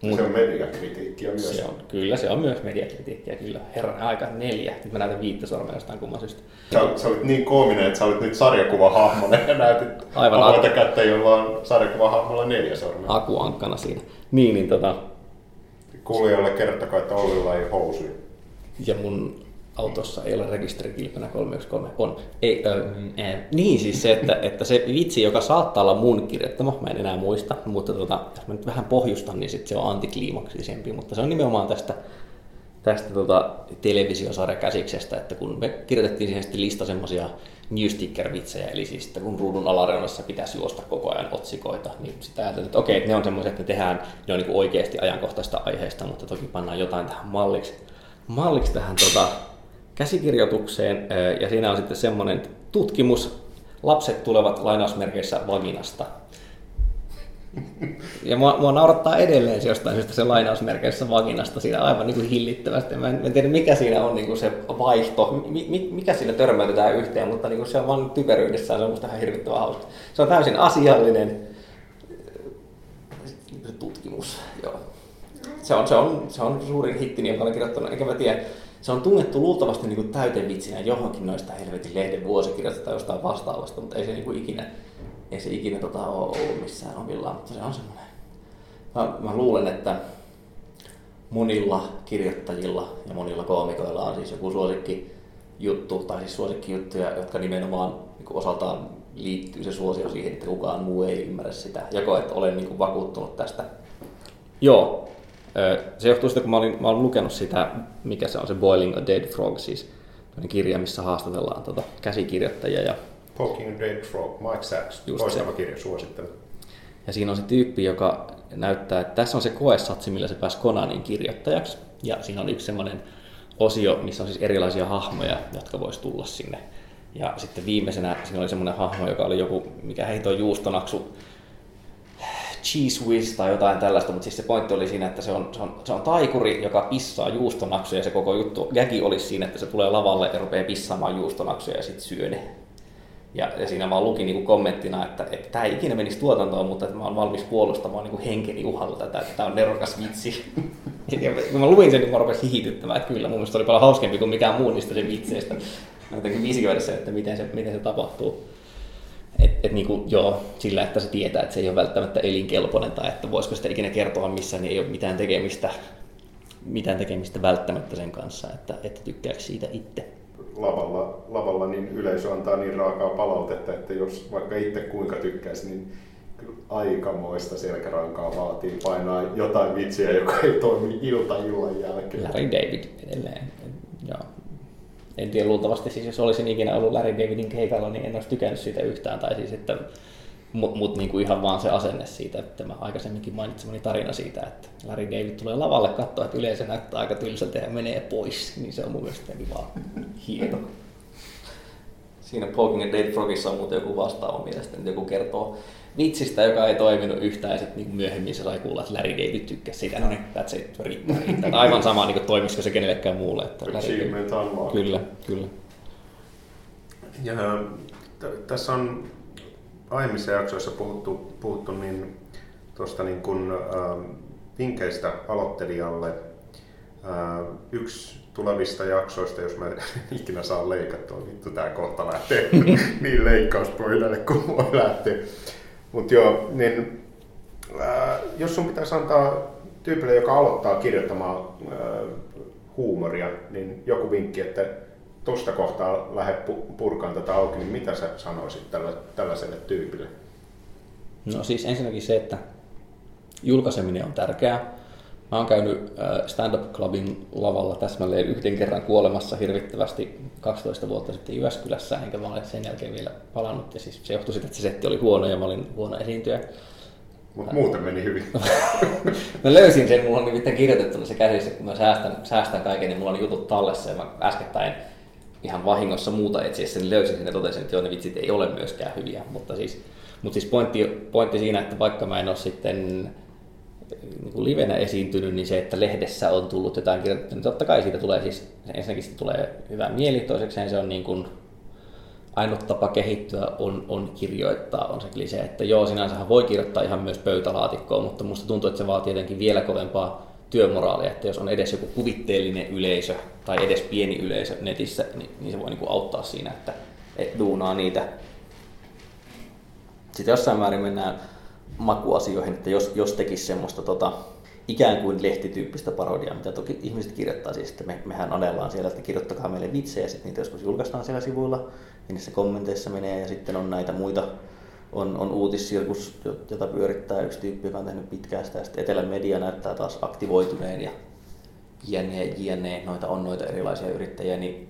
Mut, se on mediakritiikkiä myös. Se on, kyllä, se on myös mediakritiikkiä, kyllä. Herran aika neljä. Nyt mä näytän viittä sormea jostain kumman syystä. Sä, sä olit niin koominen, että sä olit nyt sarjakuvahahmonen ja näytit Aivan avointa ak- kättä, jolla on sarjakuvahahmolla neljä sormea. Akuankkana siinä. Niin, niin tota... Kuulijoille kertokaa, että Ollilla ei housuja. Ja mun autossa ei ole rekisterikilpänä 313. On. Ei, ö, äh, niin siis se, että, että se vitsi, joka saattaa olla mun kirjoittama, mä en enää muista, mutta tota, jos mä nyt vähän pohjustan, niin sit se on antikliimaksisempi, mutta se on nimenomaan tästä, tästä tota, televisiosarjakäsiksestä, että kun me kirjoitettiin siihen sitten lista semmoisia newsticker-vitsejä, eli siis että kun ruudun alareunassa pitäisi juosta koko ajan otsikoita, niin sitä ajateltiin, että okei, ne on semmoisia, että ne tehdään, ne on niin oikeasti ajankohtaista aiheesta, mutta toki pannaan jotain tähän malliksi, malliksi tähän tota, käsikirjoitukseen ja siinä on sitten semmoinen tutkimus, lapset tulevat lainausmerkeissä vaginasta. Ja mua, mua naurattaa edelleen se jostain syystä se lainausmerkeissä vaginasta siinä aivan niin kuin hillittävästi. Mä en, en tiedä mikä siinä on niin kuin se vaihto, mi, mikä siinä törmäytetään yhteen, mutta niin kuin se on vaan typeryydessään, se on musta ihan hirvittävän hauska. Se on täysin asiallinen tutkimus, joo. Se on, se on, se on suurin hitti, jonka olen kirjoittanut, enkä mä tiedä, se on tunnettu luultavasti niin täytevitsinä johonkin noista helvetin lehden vuosikirjasta tai jostain vastaavasta, mutta ei se niin kuin ikinä, ei se ikinä tota ole ollut missään omillaan, mutta se on semmoinen. Mä, mä luulen, että monilla kirjoittajilla ja monilla koomikoilla on siis joku suosikki juttu, tai siis suosikkijuttuja, jotka nimenomaan niin osaltaan liittyy se suosio siihen, että kukaan muu ei ymmärrä sitä. Joko että olen niin kuin vakuuttunut tästä. Joo, se johtuu siitä, kun mä olin, mä olin lukenut sitä, mikä se on se Boiling a Dead Frog, siis kirja, missä haastatellaan tota, käsikirjoittajia. Ja Poking a Dead Frog, Mike Sachs, loistava kirja, suosittelen. Ja siinä on se tyyppi, joka näyttää, että tässä on se koesatsi, millä se pääsi Conanin kirjoittajaksi. Ja siinä on yksi semmoinen osio, missä on siis erilaisia hahmoja, jotka vois tulla sinne. Ja sitten viimeisenä siinä oli semmoinen hahmo, joka oli joku, mikä heitä on juustonaksu cheese whiz tai jotain tällaista, mutta siis se pointti oli siinä, että se on, se on, se on taikuri, joka pissaa juustonaksuja ja se koko juttu, gagi olisi siinä, että se tulee lavalle ja rupeaa pissaamaan juustonaksuja ja sitten syö ne. Ja, ja siinä mä lukin niin kuin kommenttina, että, että tämä ei ikinä menisi tuotantoon, mutta että mä olen valmis puolustamaan niin kuin henkeni uhalla tätä, että tämä on nerokas vitsi. [LAUGHS] ja kun mä luin sen, niin mä rupesin hihityttämään, että kyllä mun mielestä oli paljon hauskempi kuin mikään muu niistä sen vitseistä. Mä jotenkin viisikäydessä, että miten se, miten se tapahtuu. Et, et niin kuin, joo, sillä, että se tietää, että se ei ole välttämättä elinkelpoinen tai että voisiko sitä ikinä kertoa missä, niin ei ole mitään tekemistä, mitään tekemistä välttämättä sen kanssa, että, että tykkääkö siitä itse. Lavalla, lavalla niin yleisö antaa niin raakaa palautetta, että jos vaikka itse kuinka tykkäisi, niin aikamoista selkärankaa vaatii painaa jotain vitsiä, joka ei toimi ilta illan jälkeen. Larry David edelleen. Joo, en tiedä, luultavasti siis jos olisin ikinä ollut Larry Davidin keikalla, niin en olisi tykännyt siitä yhtään. Tai siis, että, mutta mut niin kuin ihan vaan se asenne siitä, että mä aikaisemminkin mainitsemani tarina siitä, että Larry David tulee lavalle katsoa, että yleensä näyttää aika tylsältä ja menee pois, niin se on mun mielestä vaan hieno. Siinä Poking and Date Frogissa on muuten joku vastaava mielestäni, joku kertoo vitsistä, joka ei toiminut yhtään, ja sitten niin myöhemmin se sai kuulla, että Larry David tykkäsi sitä, no niin, that's it, riittää, riittää. Aivan sama, niin kuin toimisiko se kenellekään muulle. Että Achievement Kyllä, kyllä. Ja t- tässä on aiemmissa jaksoissa puhuttu, puhuttu niin tuosta niin kuin, äh, vinkkeistä aloittelijalle. Äh, yksi tulevista jaksoista, jos mä ikinä saan leikattua, vittu tää kohta lähtee [LAUGHS] niin leikkauspoilalle kuin voi lähteä. Mutta joo, niin äh, jos sun pitäisi antaa tyypille, joka aloittaa kirjoittamaan äh, huumoria, niin joku vinkki, että tuosta kohtaa lähde purkaan tätä auki, niin mitä sä sanoisit tällä, tällaiselle tyypille? No siis ensinnäkin se, että julkaiseminen on tärkeää. Mä oon käynyt äh, Stand Up Clubin lavalla täsmälleen yhden kerran kuolemassa hirvittävästi 12 vuotta sitten Jyväskylässä, enkä mä ole sen jälkeen vielä palannut. Ja siis se johtui siitä, että se setti oli huono ja mä olin huono esiintyjä. Mutta muuten meni hyvin. [LAUGHS] mä löysin sen, mulla on nimittäin kirjoitettuna se käsissä, kun mä säästän, säästän kaiken, niin mulla on jutut tallessa ja mä äskettäin ihan vahingossa muuta etsiessä, niin löysin sen ja totesin, että joo, ne vitsit ei ole myöskään hyviä. Mutta siis, mutta siis pointti, pointti siinä, että vaikka mä en ole sitten niin kuin livenä esiintynyt, niin se, että lehdessä on tullut jotain kirjoitettu, niin totta kai siitä tulee siis, ensinnäkin siitä tulee hyvä mieli, toisekseen se on niin kuin, ainut tapa kehittyä on, on kirjoittaa, on se se, että joo, sinänsähän voi kirjoittaa ihan myös pöytälaatikkoon, mutta musta tuntuu, että se vaatii jotenkin vielä kovempaa työmoraalia, että jos on edes joku kuvitteellinen yleisö tai edes pieni yleisö netissä, niin, niin se voi niin kuin auttaa siinä, että et duunaa niitä. Sitten jossain määrin mennään makuasioihin, että jos, jos tekisi semmoista tota, ikään kuin lehtityyppistä parodiaa, mitä toki ihmiset kirjoittaa, siis että me, mehän anellaan siellä, että kirjoittakaa meille vitsejä, sitten niitä joskus julkaistaan siellä sivuilla, niin niissä kommenteissa menee, ja sitten on näitä muita, on, on uutissirkus, jota pyörittää yksi tyyppi, joka on tehnyt pitkään sitä, ja sitten Etelän media näyttää taas aktivoituneen, ja jne, jne, noita on noita erilaisia yrittäjiä, niin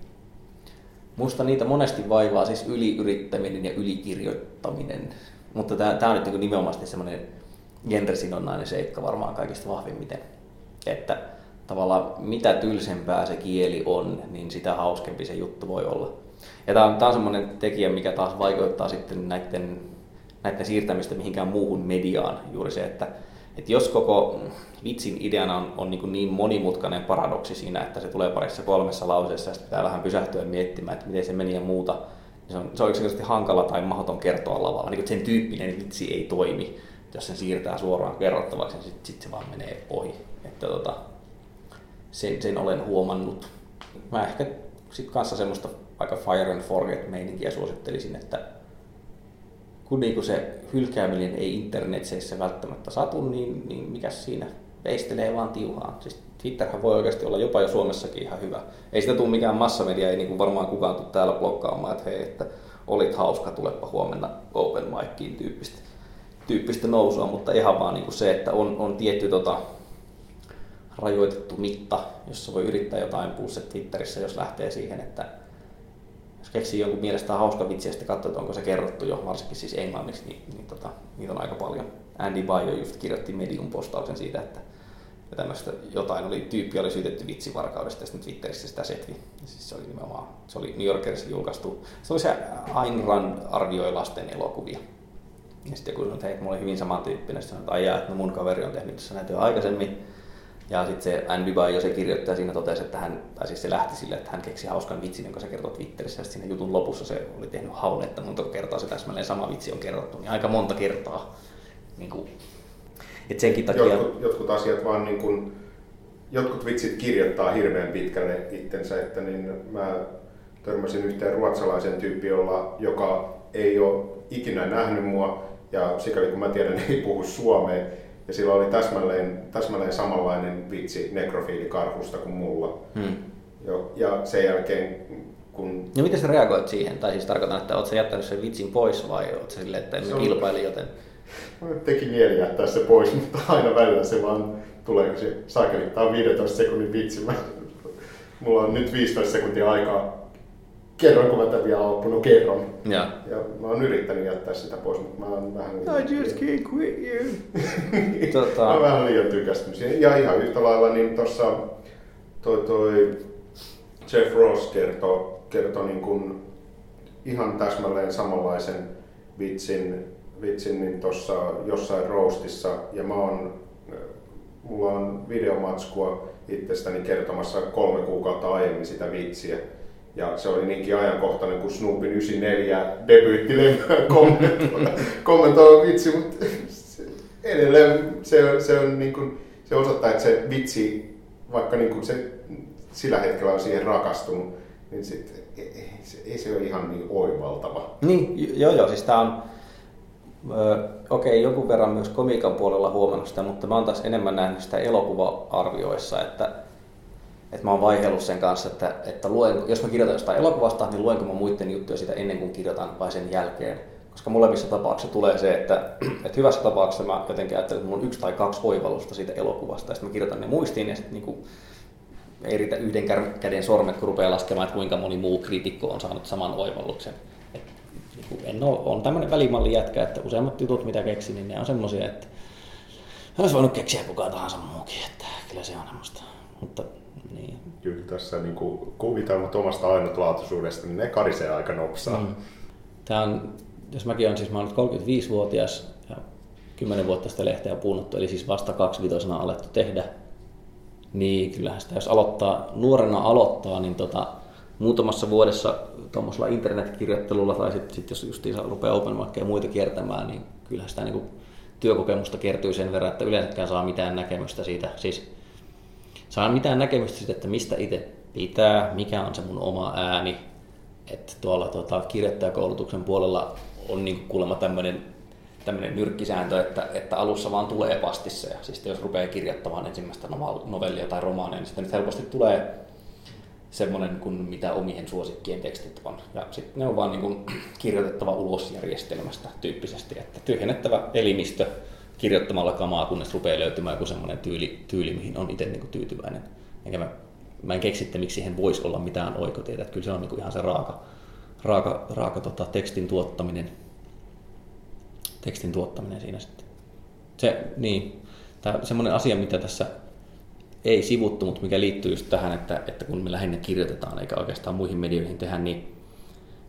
musta niitä monesti vaivaa siis yliyrittäminen ja ylikirjoittaminen, mutta tämä on nyt niin nimenomaan semmoinen genresidonnainen seikka varmaan kaikista vahvimmiten. Että tavallaan mitä tylsempää se kieli on, niin sitä hauskempi se juttu voi olla. Ja tämä on, on semmoinen tekijä, mikä taas vaikeuttaa sitten näiden, näiden siirtämistä mihinkään muuhun mediaan. Juuri se, että, että jos koko vitsin ideana on, on niin, niin monimutkainen paradoksi siinä, että se tulee parissa kolmessa lauseessa ja sitten pitää vähän pysähtyä miettimään, että miten se meni ja muuta, se on, se on yksinkertaisesti hankala tai mahdoton kertoa lavalla. Niin sen tyyppinen vitsi ei toimi. Jos sen siirtää suoraan kerrottavaksi, niin sitten sit se vaan menee ohi. Että tota, sen, sen olen huomannut. Mä ehkä sitten kanssa semmoista aika fire and forget meininkiä suosittelisin, että kun niinku se hylkääminen ei internetseissä välttämättä satu, niin, niin mikä siinä veistelee vaan tiuhaan. Siis Twitterhän voi oikeasti olla jopa jo Suomessakin ihan hyvä. Ei sitä tule mikään massamedia, ei niin varmaan kukaan tule täällä blokkaamaan, että hei, että olit hauska, tulepa huomenna open miciin tyyppistä, tyyppistä nousua, mutta ihan vaan niin kuin se, että on, on tietty tota, rajoitettu mitta, jossa voi yrittää jotain puussa Twitterissä, jos lähtee siihen, että jos keksii jonkun mielestä hauska vitsi ja sitten katsoo, että onko se kerrottu jo, varsinkin siis englanniksi, niin, niin tota, niitä on aika paljon. Andy Bayo just kirjoitti Medium-postauksen siitä, että ja tämmöistä jotain oli, tyyppi oli syytetty vitsivarkaudesta ja sitten Twitterissä sitä setvi. Siis se oli nimenomaan, se oli New Yorkerissa julkaistu. Se oli se Ayn Rand arvioi lasten elokuvia. Ja sitten kun sanoi, että hei, mulla oli hyvin samantyyppinen, sitten sanoi, että aijaa, että no mun kaveri on tehnyt tässä näitä jo aikaisemmin. Ja sitten se Andy Bay, se kirjoittaja siinä totesi, että hän, tai siis se lähti sille, että hän keksi hauskan vitsin, jonka se kertoi Twitterissä. Ja siinä jutun lopussa se oli tehnyt haun, että monta kertaa se täsmälleen sama vitsi on kerrottu, niin aika monta kertaa. Niin kuin et senkin takia... Jotkut, jotkut asiat vaan niin kuin, jotkut vitsit kirjoittaa hirveän pitkälle itsensä, että niin mä törmäsin yhteen ruotsalaisen tyyppi, jolla, joka ei ole ikinä nähnyt mua ja sikäli kun mä tiedän, [LAUGHS] ei puhu suomea. Ja sillä oli täsmälleen, täsmälleen samanlainen vitsi nekrofiilikarhusta kuin mulla. Hmm. Jo, ja sen jälkeen kun... No miten sä reagoit siihen? Tai siis tarkoitan, että oot sä jättänyt sen vitsin pois vai oot sä silleen, että emme kilpaili, joten... Teki mieli jättää se pois, mutta aina välillä se vaan tulee, kun se saakeli. Tämä on 15 sekunnin vitsi. Mä, mulla on nyt 15 sekuntia aikaa. Kerron, kun mä tämän vielä loppunut, kerron. Ja. ja mä oon yrittänyt jättää sitä pois, mutta mä oon vähän liian... I just can't quit you. [LAUGHS] tota... Mä oon vähän liian tykästynyt Ja ihan yhtä lailla, niin tuossa toi, toi Jeff Ross kertoi kerto niin kuin ihan täsmälleen samanlaisen vitsin vitsin niin tuossa jossain roastissa ja mä oon, mulla on videomatskua itsestäni kertomassa kolme kuukautta aiemmin sitä vitsiä. Ja se oli niinkin ajankohtainen, kun Snoopin 94 debyyttilevyä [LAUGHS] kommentoi, kommentoi vitsi, mutta [LAUGHS] edelleen se, se, on niin kuin, se osoittaa, että se vitsi, vaikka niin kuin se sillä hetkellä on siihen rakastunut, niin sit, ei, ei se ole ihan niin oivaltava. Niin, joo joo, siis tää on, okei, okay, jonkun verran myös komiikan puolella huomannut sitä, mutta mä oon taas enemmän nähnyt sitä elokuva-arvioissa, että, että mä oon vaihellut sen kanssa, että, että luen, jos mä kirjoitan jostain elokuvasta, niin luenko mä muiden juttuja sitä ennen kuin kirjoitan vai sen jälkeen. Koska molemmissa tapauksissa tulee se, että, [CLEARS THROAT] että hyvässä tapauksessa mä jotenkin ajattelen, että mulla on yksi tai kaksi oivallusta siitä elokuvasta, ja sitten mä kirjoitan ne muistiin, ja sitten niin ei riitä yhden käden sormet, kun rupeaa laskemaan, että kuinka moni muu kriitikko on saanut saman oivalluksen. Et, niin en ole, on tämmöinen välimalli jätkä, että useimmat jutut, mitä keksin, niin ne on semmoisia, että olisi voinut keksiä kukaan tahansa muukin, että kyllä se on semmoista. Mutta niin. Kyllä tässä niin kuin kuvitelmat omasta ainutlaatuisuudesta, niin ne karisee aika nopsaa. Mm. Tämä on, jos mäkin olen siis, mä olen 35-vuotias ja 10 vuotta sitä lehteä puunnuttu, eli siis vasta kaksivitosena alettu tehdä niin, kyllähän sitä jos aloittaa, nuorena aloittaa, niin tota, muutamassa vuodessa tuommoisella internetkirjoittelulla tai sitten sit jos just rupeaa open ja muita kiertämään, niin kyllähän sitä niin kuin, työkokemusta kertyy sen verran, että yleensäkään saa mitään näkemystä siitä. Siis saa mitään näkemystä siitä, että mistä itse pitää, mikä on se mun oma ääni. Että tuolla tuota, kirjoittajakoulutuksen puolella on niin kuulemma tämmöinen tämmöinen nyrkkisääntö, että, että alussa vaan tulee pastissa. Ja siis jos rupeaa kirjoittamaan ensimmäistä novellia tai romaania, niin sitten nyt helposti tulee semmoinen kuin mitä omien suosikkien tekstit on. Ja sitten ne on vaan niin kuin [CLEARS THROAT] kirjoitettava ulos järjestelmästä tyyppisesti, että tyhjennettävä elimistö kirjoittamalla kamaa, kunnes rupeaa löytymään joku semmoinen tyyli, tyyli mihin on itse niin tyytyväinen. Enkä mä, mä en keksi, että miksi siihen voisi olla mitään oikotietä. Että kyllä se on niin kuin ihan se raaka, raaka, raaka tota, tekstin tuottaminen tekstin tuottaminen siinä sitten. Se, niin, tämä semmoinen asia, mitä tässä ei sivuttu, mutta mikä liittyy just tähän, että, että kun me lähinnä kirjoitetaan eikä oikeastaan muihin medioihin tehdä, niin,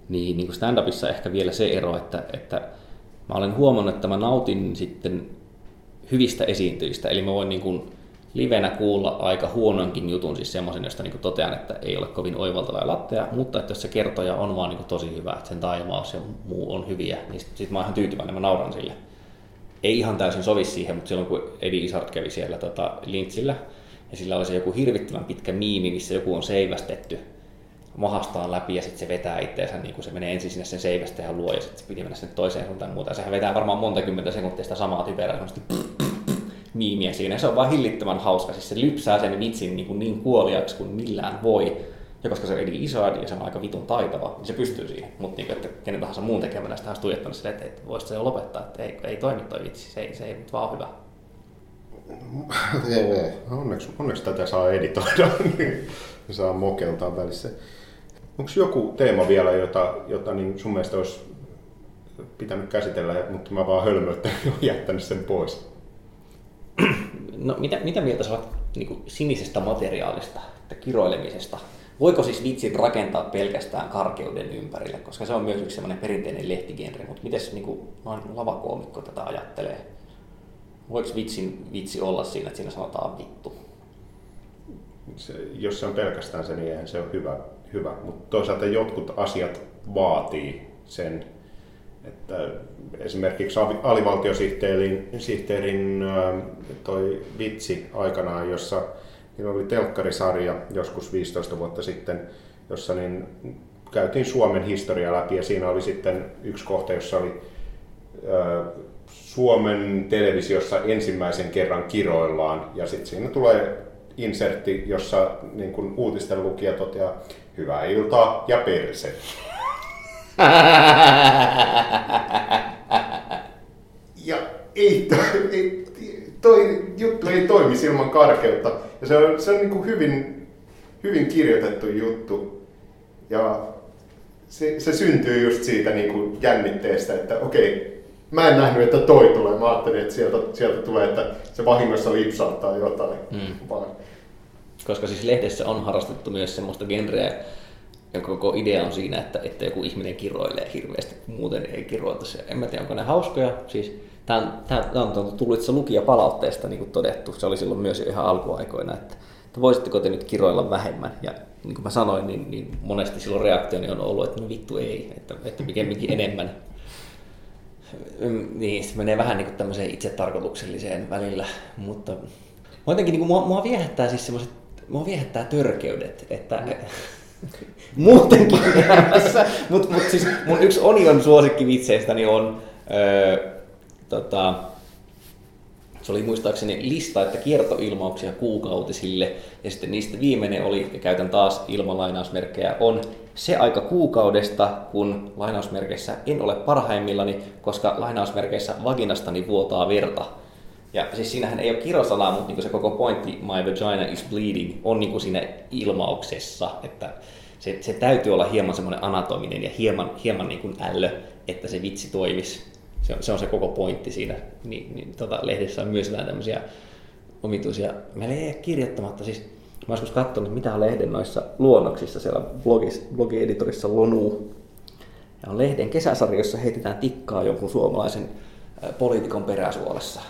niin, niin kuin stand-upissa ehkä vielä se ero, että, että mä olen huomannut, että mä nautin sitten hyvistä esiintyjistä, eli mä voin niin kuin livenä kuulla aika huononkin jutun, siis semmoisen, josta niin totean, että ei ole kovin oivaltava ja lattea, mutta että jos se kertoja on vaan niin tosi hyvä, että sen taimaus ja muu on hyviä, niin sitten sit mä oon ihan tyytyväinen, mä nauran sille. Ei ihan täysin sovi siihen, mutta silloin kun Eddie Isart kävi siellä tota, Lintsillä, ja sillä oli se joku hirvittävän pitkä miimi, missä joku on seivästetty mahastaan läpi ja sitten se vetää itseensä, niin kuin se menee ensin sinne sen seivästä ja luo ja sitten se piti mennä sinne toiseen suuntaan muuta. Ja sehän vetää varmaan monta kymmentä sekuntia sitä samaa typerää, miimiä siinä. Se on vaan hillittömän hauska. Siis se lypsää sen vitsin niin, kuin niin kuoliaksi kuin millään voi. Ja koska se on Eddie Izzard ja se on aika vitun taitava, niin se pystyy siihen. Mutta niin, että kenen tahansa muun tekemänä sitä olisi tuijottanut silleen, että, voisit se jo lopettaa, että ei, ei toimi toi vitsi, se ei, se ei vaan hyvä. Onneksi, onneksi tätä saa editoida, [LAUGHS] niin saa mokeltaa välissä. Onko joku teema vielä, jota, jota niin sun mielestä olisi pitänyt käsitellä, mutta mä vaan hölmöittänyt ja [LAUGHS] jättänyt sen pois? No, mitä, mitä mieltä sä olet niin sinisestä materiaalista, että kiroilemisesta? Voiko siis vitsin rakentaa pelkästään karkeuden ympärille, koska se on myös yksi sellainen perinteinen lehtigenre, mutta miten niin kuin, lavakoomikko tätä ajattelee? Voiko vitsin vitsi olla siinä, että siinä sanotaan vittu? Se, jos se on pelkästään se, niin se on hyvä, hyvä. mutta toisaalta jotkut asiat vaatii sen että esimerkiksi alivaltiosihteerin sihteerin, toi vitsi aikanaan, jossa niin oli telkkarisarja joskus 15 vuotta sitten, jossa niin käytiin Suomen historia läpi ja siinä oli sitten yksi kohta, jossa oli Suomen televisiossa ensimmäisen kerran kiroillaan ja sitten siinä tulee insertti, jossa niin kuin uutisten lukija toteaa hyvää iltaa ja perse. [LAUGHS] ja ei, ei, toi juttu ei toimi ilman karkeutta. Ja se on, se on niin kuin hyvin, hyvin kirjoitettu juttu. Ja se, se syntyy just siitä niin kuin jännitteestä, että okei, mä en nähnyt, että toi tulee. Mä ajattelin, että sieltä, sieltä tulee, että se vahingossa lipsauttaa jotain. Mm. Vaan. Koska siis lehdessä on harrastettu myös semmoista genreä, ja koko idea on siinä, että, että joku ihminen kiroilee hirveästi, muuten ei kiroilta. En mä tiedä, onko ne hauskoja. Siis, tämä, on, on tullut itse lukijapalautteesta niin kuin todettu. Se oli silloin myös jo ihan alkuaikoina, että että voisitteko te nyt kiroilla vähemmän. Ja niin kuin mä sanoin, niin, niin monesti silloin reaktioni on ollut, että no vittu ei, että, että pikemminkin enemmän. Niin, se menee vähän niin kuin tämmöiseen itsetarkoitukselliseen välillä, mutta jotenkin niin kuin mua, mua viehättää siis semmoiset, mua viehättää törkeydet, että [LAUGHS] muutenkin elämässä, mutta mut siis mun yksi Onion suosikkivitseistäni on öö, tota, se oli muistaakseni lista, että kiertoilmauksia kuukautisille, ja sitten niistä viimeinen oli, ja käytän taas ilmalainausmerkkejä, on se aika kuukaudesta, kun lainausmerkeissä en ole parhaimmillani, koska lainausmerkeissä vaginastani vuotaa verta. Ja siis siinähän ei ole kirosanaa, mutta niin se koko pointti, my vagina is bleeding, on niin siinä ilmauksessa, että se, se täytyy olla hieman semmoinen anatominen ja hieman, hieman niin kuin ällö, että se vitsi toimisi se on, se on se koko pointti siinä. Niin, niin tota, lehdessä on myös vähän tämmöisiä omituisia, meillä ei kirjoittamatta, siis mä joskus katsonut, mitä on lehden noissa luonnoksissa siellä blogis, blogieditorissa Lonu. Ja on lehden kesäsarja, jossa heitetään tikkaa jonkun suomalaisen poliitikon peräsuolessa.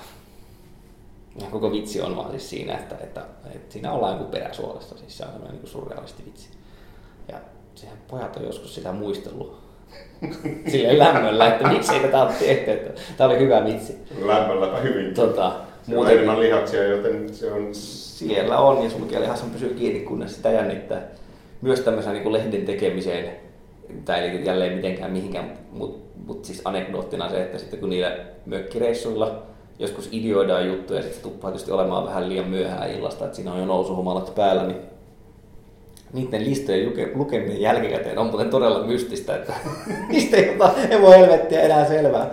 Ja koko vitsi on vaan siis siinä, että, että, että siinä ollaan joku peräsuolessa, siis se on niin kuin surrealisti vitsi. Ja sehän pojat on joskus sitä muistellut sille lämmöllä, että miksei tätä ole tehty. Että tämä oli hyvä vitsi. Lämmölläpä hyvin. Tota, muuten on enemmän lihaksia, joten se on... Siellä on, ja sun lihas pysyy kiinni, kunnes sitä jännittää. Myös tämmöisen niin lehden tekemiseen, tai ei jälleen mitenkään mihinkään, mutta mut siis anekdoottina se, että sitten kun niillä mökkireissuilla joskus ideoidaan juttuja, ja sitten tuppaa tietysti olemaan vähän liian myöhään illasta, että siinä on jo nousuhumalat päällä, niin niiden listojen lukeminen jälkikäteen on muuten todella mystistä, että [LAUGHS] mistä ei ota emo helvettiä enää selvää,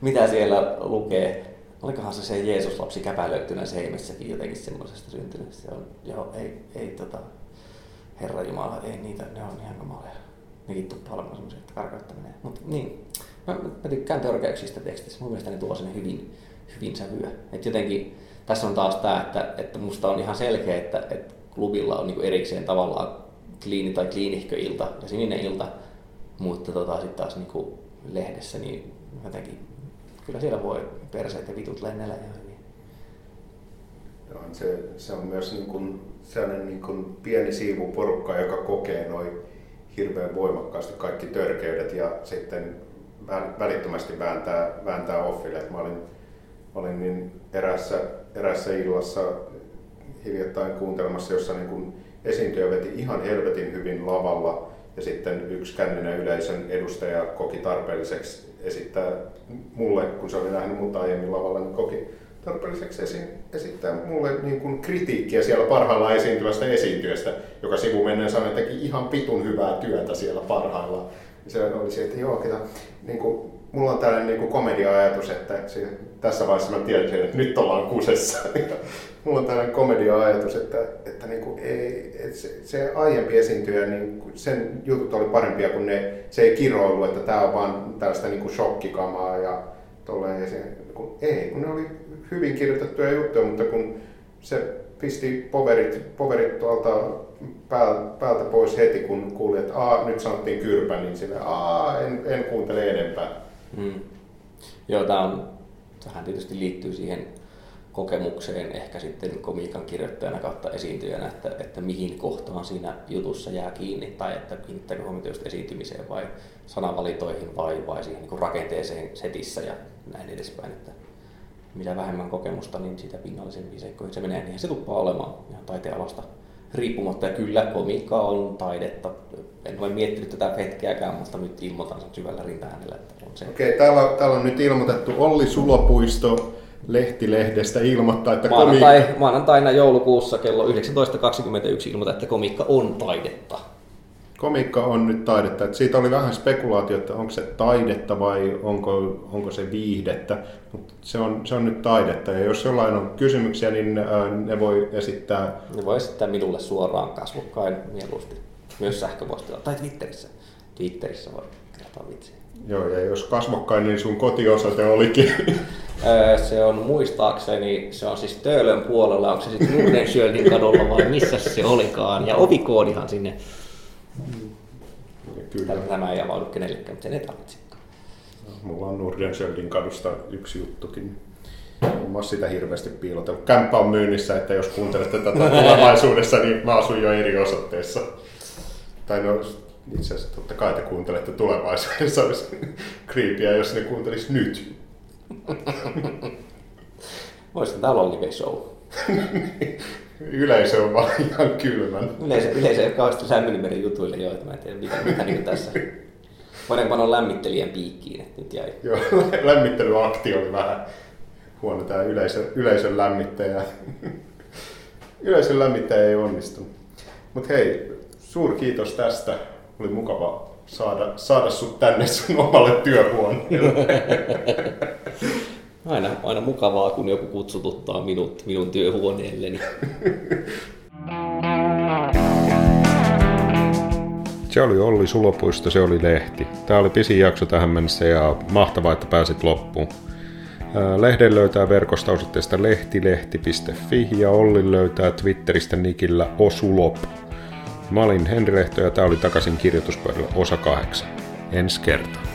mitä siellä lukee. Olikohan se se Jeesus-lapsi käpälöitynä seimessäkin jotenkin semmoisesta syntynyt. Se on, joo, ei, ei tota, Herra Jumala, ei niitä, ne on ihan kamalia. Nekin tuppaa olemaan semmoisia, että karkoittaminen. Mutta niin, mä, mä tykkään törkeyksistä tekstissä. Mun mielestä ne tuo sen hyvin, hyvin sävyä. Et jotenkin tässä on taas tämä, että, että musta on ihan selkeä, että, että klubilla on niin erikseen tavallaan kliini tai kliinihkö ilta ja sininen ilta, mutta tota, sitten taas niin kuin lehdessä niin jotenkin kyllä siellä voi perseet ja vitut lennellä ihan hyvin. Joo, se, se on myös niin kuin sellainen niin kuin pieni siivu porukka, joka kokee noin hirveän voimakkaasti kaikki törkeydet ja sitten välittömästi vääntää, vääntää offille. mä olin, olin niin erässä, erässä illassa hiljattain kuuntelemassa, jossa niin kuin esiintyjä veti ihan helvetin hyvin lavalla ja sitten yksi känninen yleisön edustaja koki tarpeelliseksi esittää mulle, kun se oli nähnyt mut aiemmin lavalla, niin koki tarpeelliseksi esi- esittää mulle niin kuin kritiikkiä siellä parhailla esiintyvästä esiintyöstä, joka sivumennen sanoi, että teki ihan pitun hyvää työtä siellä parhailla. Se oli se, että joo, ketä, niin kuin, mulla on tällainen niin komedia-ajatus, että se, tässä vaiheessa mä tiedän, että nyt ollaan kusessa. [LAUGHS] mulla on tällainen komedia-ajatus, että, että, niin kuin ei, että se, se, aiempi esiintyjä, niin sen jutut oli parempia kuin ne, se ei kiroilu, että tämä on vaan tällaista niin kuin shokkikamaa ja tolleen. Ja se, kun, ei, kun ne oli hyvin kirjoitettuja juttuja, mutta kun se pisti poverit, poverit tuolta päältä pois heti, kun kuuli, että Aa, nyt sanottiin kyrpä, niin sille Aa, en, en kuuntele enempää. Mm. Joo, tämä on, tähän tietysti liittyy siihen kokemukseen ehkä sitten komiikan kirjoittajana kautta esiintyjänä, että, että mihin kohtaan siinä jutussa jää kiinni tai että kiinnittääkö huomiota esiintymiseen vai sanavalintoihin vai, vai siihen niin rakenteeseen setissä ja näin edespäin. Että mitä vähemmän kokemusta, niin sitä pinnallisempiin seikkoihin se menee, niin se tuppaa olemaan ihan taiteen alasta riippumatta. Ja kyllä komiikka on taidetta. En ole miettinyt tätä hetkeäkään, mutta nyt ilmoitan sen syvällä rintaäänellä. Okei, okay, täällä, täällä on nyt ilmoitettu Olli Sulopuisto Lehtilehdestä ilmoittaa, että Maanantai, komiikka... Maanantaina joulukuussa kello 19.21 ilmoittaa, että komiikka on taidetta. Komiikka on nyt taidetta. Että siitä oli vähän spekulaatio, että onko se taidetta vai onko, onko se viihdettä, mutta se on, se on nyt taidetta. Ja jos jollain on kysymyksiä, niin ne voi esittää... Ne voi esittää minulle suoraan kasvokkain mieluusti. Myös sähköpostilla tai Twitterissä. Twitterissä voi kertoa vitsiä. Joo, ja jos kasvokkain, niin sun kotiosoite olikin. [LAUGHS] se on muistaakseni, se on siis Töölön puolella, onko se sitten Nordensjöldin kadulla vai missä se olikaan. Ja ovikoodihan sinne. Kyllä. Tämä ei avaudu kenellekään, mutta sen ei tarvitse. Mulla on Nordensjöldin kadusta yksi juttukin. En mä sitä hirveästi piilotellut. Kämppä on myynnissä, että jos kuuntelette tätä [LAUGHS] tulevaisuudessa, niin mä asun jo eri osoitteessa. Tai no, itse asiassa totta kai te kuuntelette tulevaisuudessa, olisi creepyä, jos ne kuuntelis nyt. Voisiko täällä olla live show? [LAUGHS] Yleisö on vaan [LAUGHS] ihan kylmän. Yleisö, yleisö ei ole kauheasti lämmennyt meidän jutuille jo, että mä en tiedä mitä, mitä niin tässä. Voidaan panna lämmittelijän piikkiin, että nyt jäi. Joo, [LAUGHS] lämmittelyakti oli vähän huono tämä yleisö, yleisön lämmittäjä. [LAUGHS] yleisön lämmittäjä ei onnistunut. Mutta hei, suur kiitos tästä. Oli mukava saada, saada sut tänne sun omalle työhuoneelle. Aina, aina mukavaa, kun joku kutsututtaa minut minun työhuoneelleni. [LAUGHS] Se oli Olli Sulopuisto, se oli lehti. Tämä oli pisin jakso tähän mennessä ja mahtavaa, että pääsit loppuun. Lehden löytää verkosta osoitteesta lehtilehti.fi ja Olli löytää Twitteristä nikillä osulop. Mä olin Henri Lehto ja tämä oli takaisin kirjoituspöydällä osa kahdeksan. Ensi kertaa.